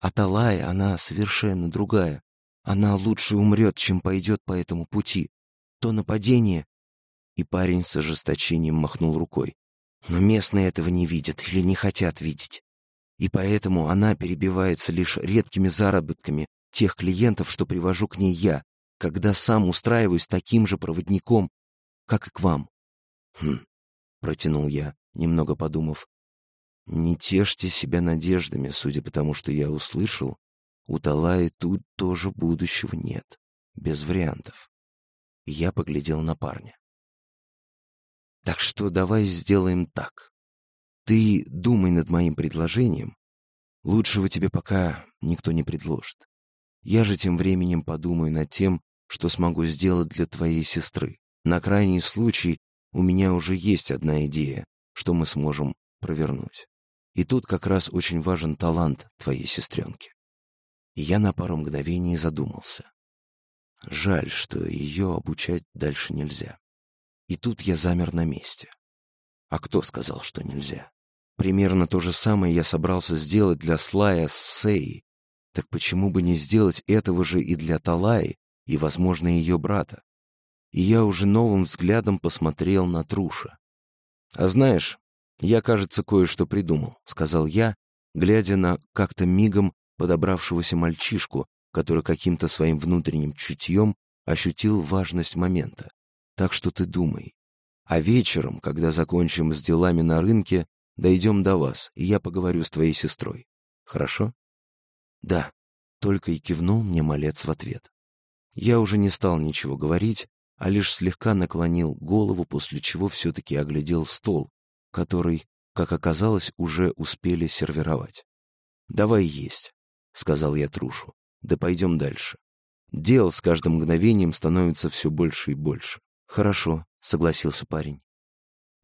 А Талая, она совершенно другая. Она лучше умрет, чем пойдет по этому пути. То нападение... И парень с ожесточением махнул рукой. Но местные этого не видят или не хотят видеть и поэтому она перебивается лишь редкими заработками тех клиентов, что привожу к ней я, когда сам устраиваюсь таким же проводником, как и к вам. Хм, протянул я, немного подумав. Не тешьте себя надеждами, судя по тому, что я услышал, у Талаи тут тоже будущего нет, без вариантов. я поглядел на парня. Так что давай сделаем так. Ты думай над моим предложением. Лучшего тебе пока никто не предложит. Я же тем временем подумаю над тем, что смогу сделать для твоей сестры. На крайний случай у меня уже есть одна идея, что мы сможем провернуть. И тут как раз очень важен талант твоей сестренки. И я на пару мгновений задумался. Жаль, что ее обучать дальше нельзя. И тут я замер на месте. А кто сказал, что нельзя? Примерно то же самое я собрался сделать для Слая с Сей. Так почему бы не сделать этого же и для Талаи, и, возможно, ее брата? И я уже новым взглядом посмотрел на Труша. «А знаешь, я, кажется, кое-что придумал», — сказал я, глядя на как-то мигом подобравшегося мальчишку, который каким-то своим внутренним чутьем ощутил важность момента. «Так что ты думай. А вечером, когда закончим с делами на рынке, дойдем до вас, и я поговорю с твоей сестрой. Хорошо? Да, только и кивнул мне малец в ответ. Я уже не стал ничего говорить, а лишь слегка наклонил голову, после чего все-таки оглядел стол, который, как оказалось, уже успели сервировать. «Давай есть», — сказал я Трушу. «Да пойдем дальше. Дел с каждым мгновением становится все больше и больше». «Хорошо», — согласился парень.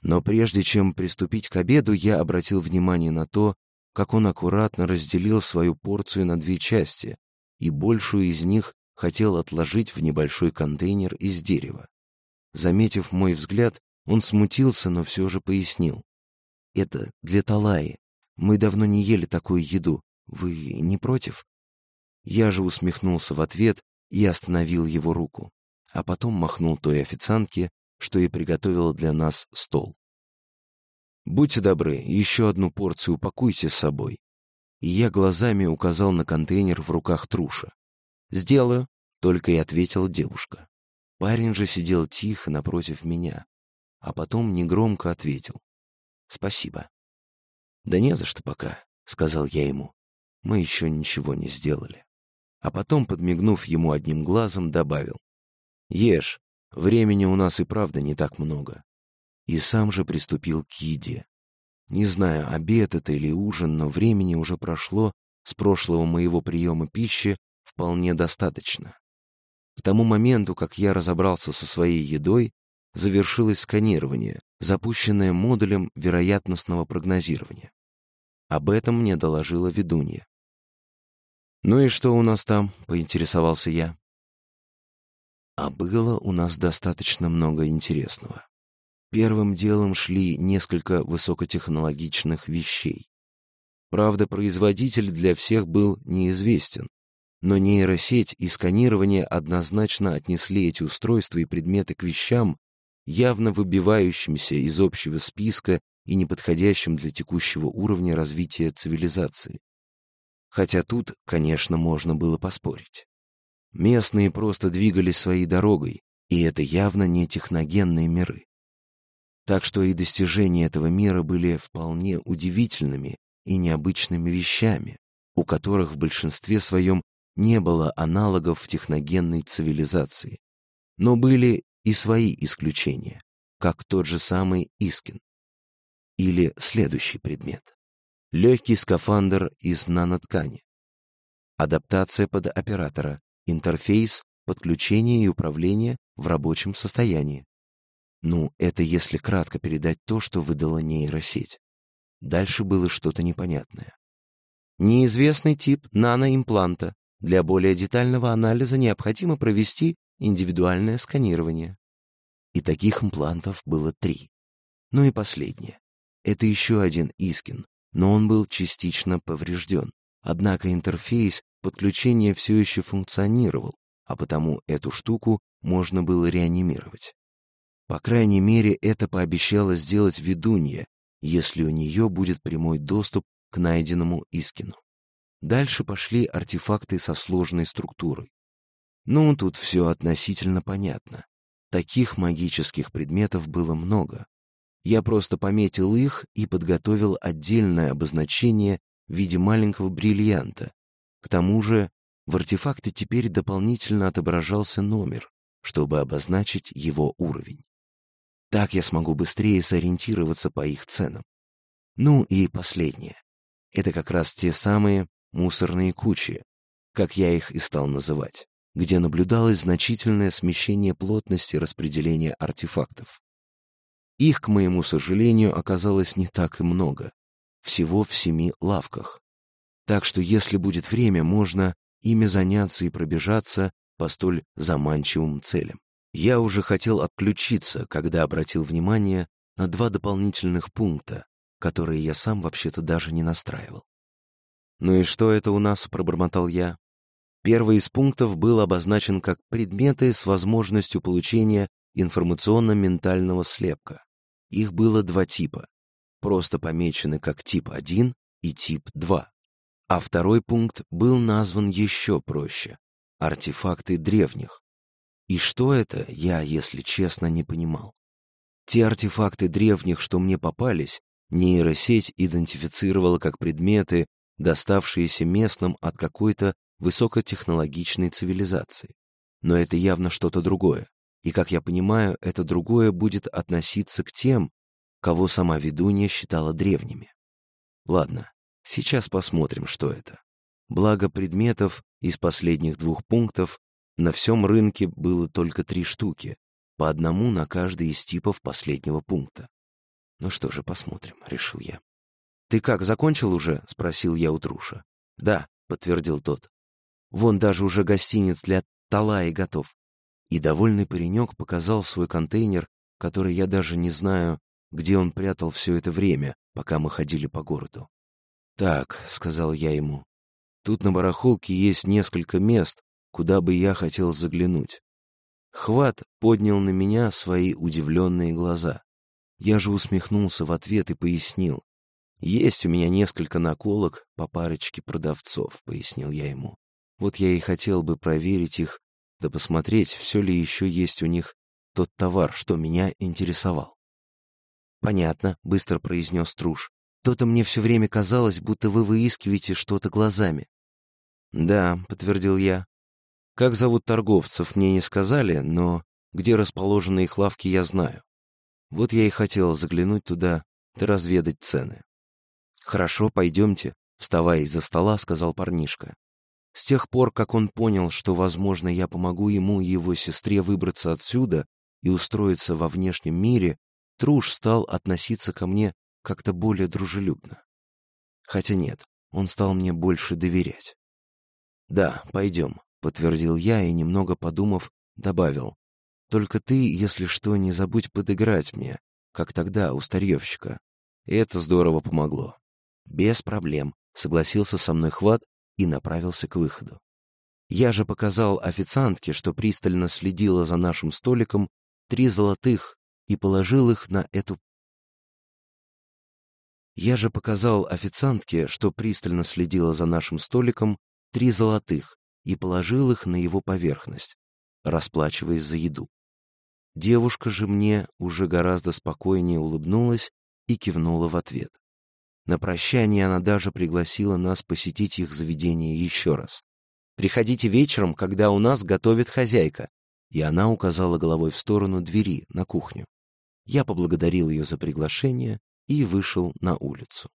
Но прежде чем приступить к обеду, я обратил внимание на то, как он аккуратно разделил свою порцию на две части, и большую из них хотел отложить в небольшой контейнер из дерева. Заметив мой взгляд, он смутился, но все же пояснил. «Это для Талаи. Мы давно не ели такую еду. Вы не против?» Я же усмехнулся в ответ и остановил его руку, а потом махнул той официантке, что и приготовила для нас стол. «Будьте добры, еще одну порцию упакуйте с собой». И я глазами указал на контейнер в руках Труша. «Сделаю», — только и ответила девушка. Парень же сидел тихо напротив меня, а потом негромко ответил. «Спасибо». «Да не за что пока», — сказал я ему. «Мы еще ничего не сделали». А потом, подмигнув ему одним глазом, добавил. «Ешь, времени у нас и правда не так много и сам же приступил к еде. Не знаю, обед это или ужин, но времени уже прошло с прошлого моего приема пищи вполне достаточно. К тому моменту, как я разобрался со своей едой, завершилось сканирование, запущенное модулем вероятностного прогнозирования. Об этом мне доложила ведунья. «Ну и что у нас там?» — поинтересовался я. А было у нас достаточно много интересного. Первым делом шли несколько высокотехнологичных вещей. Правда, производитель для всех был неизвестен, но нейросеть и сканирование однозначно отнесли эти устройства и предметы к вещам, явно выбивающимся из общего списка и неподходящим для текущего уровня развития цивилизации. Хотя тут, конечно, можно было поспорить. Местные просто двигались своей дорогой, и это явно не техногенные миры. Так что и достижения этого мира были вполне удивительными и необычными вещами, у которых в большинстве своем не было аналогов в техногенной цивилизации. Но были и свои исключения, как тот же самый Искин. Или следующий предмет. Легкий скафандр из наноткани. Адаптация под оператора, интерфейс, подключение и управление в рабочем состоянии. Ну, это если кратко передать то, что выдала нейросеть. Дальше было что-то непонятное. Неизвестный тип наноимпланта. Для более детального анализа необходимо провести индивидуальное сканирование. И таких имплантов было три. Ну и последнее. Это еще один Искин, но он был частично поврежден. Однако интерфейс подключения все еще функционировал, а потому эту штуку можно было реанимировать. По крайней мере, это пообещала сделать ведунья, если у нее будет прямой доступ к найденному Искину. Дальше пошли артефакты со сложной структурой. Ну, тут все относительно понятно. Таких магических предметов было много. Я просто пометил их и подготовил отдельное обозначение в виде маленького бриллианта. К тому же в артефакте теперь дополнительно отображался номер, чтобы обозначить его уровень. Так я смогу быстрее сориентироваться по их ценам. Ну и последнее. Это как раз те самые мусорные кучи, как я их и стал называть, где наблюдалось значительное смещение плотности распределения артефактов. Их, к моему сожалению, оказалось не так и много, всего в семи лавках. Так что, если будет время, можно ими заняться и пробежаться по столь заманчивым целям. Я уже хотел отключиться, когда обратил внимание на два дополнительных пункта, которые я сам вообще-то даже не настраивал. «Ну и что это у нас?» — пробормотал я. Первый из пунктов был обозначен как предметы с возможностью получения информационно-ментального слепка. Их было два типа, просто помечены как тип 1 и тип 2. А второй пункт был назван еще проще — артефакты древних, и что это, я, если честно, не понимал. Те артефакты древних, что мне попались, нейросеть идентифицировала как предметы, доставшиеся местным от какой-то высокотехнологичной цивилизации. Но это явно что-то другое. И, как я понимаю, это другое будет относиться к тем, кого сама ведунья считала древними. Ладно, сейчас посмотрим, что это. Благо предметов из последних двух пунктов на всем рынке было только три штуки, по одному на каждый из типов последнего пункта. Ну что же, посмотрим, решил я. «Ты как, закончил уже?» — спросил я у Труша. «Да», — подтвердил тот. «Вон даже уже гостиниц для Талаи готов». И довольный паренек показал свой контейнер, который я даже не знаю, где он прятал все это время, пока мы ходили по городу. «Так», — сказал я ему, — «тут на барахолке есть несколько мест, куда бы я хотел заглянуть». Хват поднял на меня свои удивленные глаза. Я же усмехнулся в ответ и пояснил. «Есть у меня несколько наколок по парочке продавцов», — пояснил я ему. «Вот я и хотел бы проверить их, да посмотреть, все ли еще есть у них тот товар, что меня интересовал». «Понятно», — быстро произнес Труш. «То-то мне все время казалось, будто вы выискиваете что-то глазами». «Да», — подтвердил я. «Как зовут торговцев, мне не сказали, но где расположены их лавки, я знаю. Вот я и хотел заглянуть туда, да разведать цены». «Хорошо, пойдемте», — вставая из-за стола, сказал парнишка. С тех пор, как он понял, что, возможно, я помогу ему и его сестре выбраться отсюда и устроиться во внешнем мире, Труш стал относиться ко мне как-то более дружелюбно. Хотя нет, он стал мне больше доверять. «Да, пойдем», — подтвердил я и, немного подумав, добавил. «Только ты, если что, не забудь подыграть мне, как тогда у старьевщика. И это здорово помогло». «Без проблем», — согласился со мной Хват и направился к выходу. Я же показал официантке, что пристально следила за нашим столиком, три золотых и положил их на эту... Я же показал официантке, что пристально следила за нашим столиком, три золотых и положил их на его поверхность, расплачиваясь за еду. Девушка же мне уже гораздо спокойнее улыбнулась и кивнула в ответ. На прощание она даже пригласила нас посетить их заведение еще раз. «Приходите вечером, когда у нас готовит хозяйка», и она указала головой в сторону двери на кухню. Я поблагодарил ее за приглашение и вышел на улицу.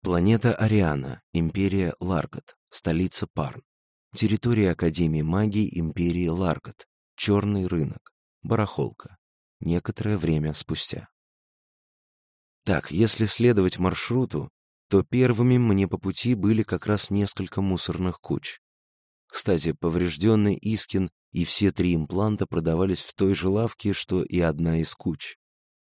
Планета Ариана, Империя Ларгат, столица Парн. Территория Академии магии Империи Ларгат, черный рынок, барахолка. Некоторое время спустя. Так, если следовать маршруту, то первыми мне по пути были как раз несколько мусорных куч. Кстати, поврежденный Искин и все три импланта продавались в той же лавке, что и одна из куч.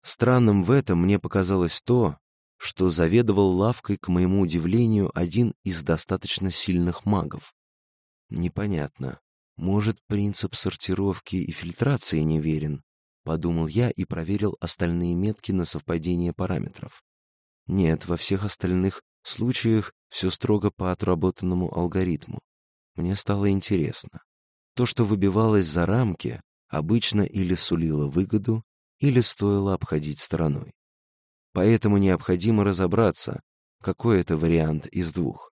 Странным в этом мне показалось то, что заведовал лавкой, к моему удивлению, один из достаточно сильных магов. Непонятно. Может, принцип сортировки и фильтрации неверен? Подумал я и проверил остальные метки на совпадение параметров. Нет, во всех остальных случаях все строго по отработанному алгоритму. Мне стало интересно. То, что выбивалось за рамки, обычно или сулило выгоду, или стоило обходить стороной. Поэтому необходимо разобраться, какой это вариант из двух.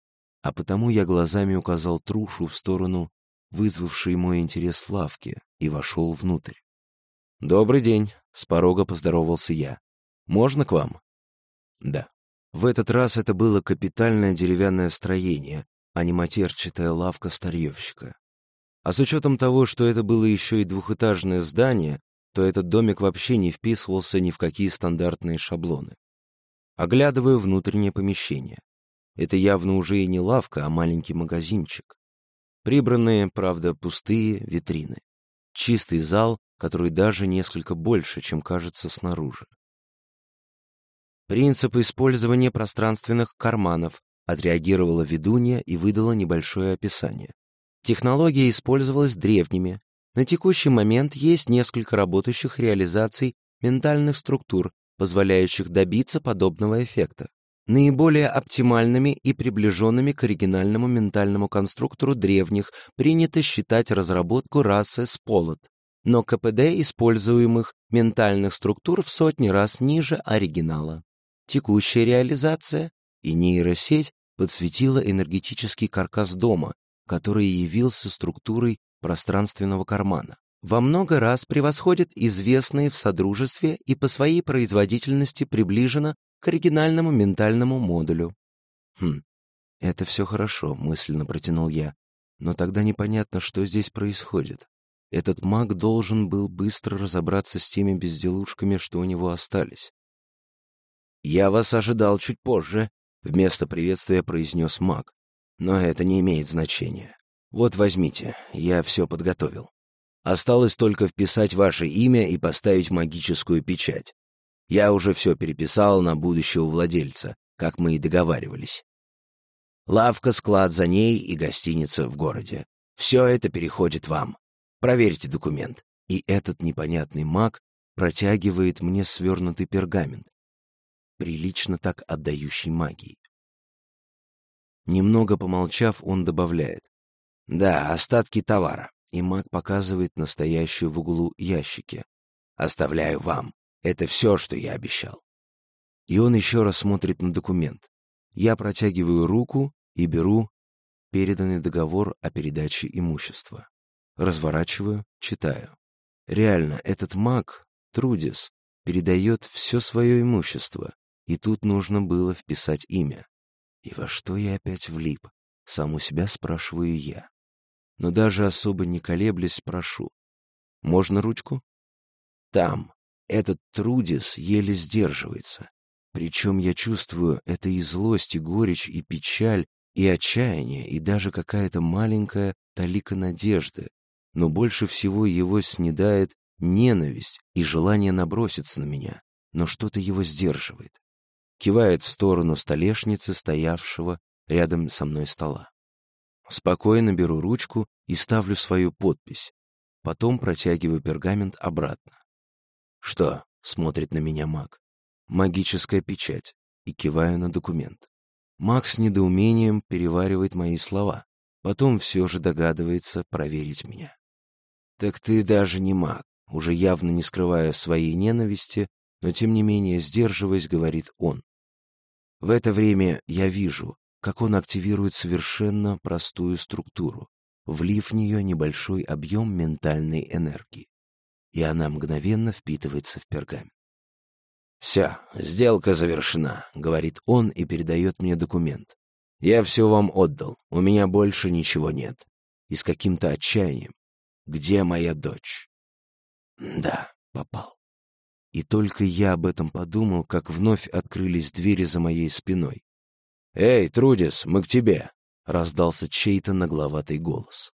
А потому я глазами указал трушу в сторону вызвавшей мой интерес лавки и вошел внутрь. «Добрый день», — с порога поздоровался я. «Можно к вам?» «Да». В этот раз это было капитальное деревянное строение, а не матерчатая лавка старьевщика. А с учетом того, что это было еще и двухэтажное здание, то этот домик вообще не вписывался ни в какие стандартные шаблоны. Оглядываю внутреннее помещение. Это явно уже и не лавка, а маленький магазинчик. Прибранные, правда, пустые витрины. Чистый зал который даже несколько больше, чем кажется снаружи. Принцип использования пространственных карманов отреагировала ведунья и выдала небольшое описание. Технология использовалась древними. На текущий момент есть несколько работающих реализаций ментальных структур, позволяющих добиться подобного эффекта. Наиболее оптимальными и приближенными к оригинальному ментальному конструктору древних принято считать разработку расы Сполот, но КПД используемых ментальных структур в сотни раз ниже оригинала. Текущая реализация и нейросеть подсветила энергетический каркас дома, который явился структурой пространственного кармана. Во много раз превосходит известные в Содружестве и по своей производительности приближено к оригинальному ментальному модулю. Хм, это все хорошо, мысленно протянул я. Но тогда непонятно, что здесь происходит. Этот маг должен был быстро разобраться с теми безделушками, что у него остались. «Я вас ожидал чуть позже», — вместо приветствия произнес маг. «Но это не имеет значения. Вот возьмите, я все подготовил. Осталось только вписать ваше имя и поставить магическую печать. Я уже все переписал на будущего владельца, как мы и договаривались. Лавка, склад за ней и гостиница в городе. Все это переходит вам. Проверьте документ. И этот непонятный маг протягивает мне свернутый пергамент, прилично так отдающий магии. Немного помолчав, он добавляет. «Да, остатки товара». И маг показывает настоящую в углу ящики. «Оставляю вам. Это все, что я обещал». И он еще раз смотрит на документ. Я протягиваю руку и беру переданный договор о передаче имущества. Разворачиваю, читаю. Реально, этот маг, Трудис, передает все свое имущество, и тут нужно было вписать имя. И во что я опять влип? Сам у себя спрашиваю я. Но даже особо не колеблясь, прошу. Можно ручку? Там. Этот Трудис еле сдерживается. Причем я чувствую это и злость, и горечь, и печаль, и отчаяние, и даже какая-то маленькая талика надежды. Но больше всего его снедает ненависть и желание наброситься на меня, но что-то его сдерживает. Кивает в сторону столешницы, стоявшего рядом со мной стола. Спокойно беру ручку и ставлю свою подпись. Потом протягиваю пергамент обратно. «Что?» — смотрит на меня маг магическая печать, и киваю на документ. Макс с недоумением переваривает мои слова, потом все же догадывается проверить меня. «Так ты даже не маг», уже явно не скрывая своей ненависти, но тем не менее сдерживаясь, говорит он. В это время я вижу, как он активирует совершенно простую структуру, влив в нее небольшой объем ментальной энергии, и она мгновенно впитывается в пергамент. «Все, сделка завершена», — говорит он и передает мне документ. «Я все вам отдал, у меня больше ничего нет». И с каким-то отчаянием. «Где моя дочь?» «Да, попал». И только я об этом подумал, как вновь открылись двери за моей спиной. «Эй, Трудис, мы к тебе!» — раздался чей-то нагловатый голос.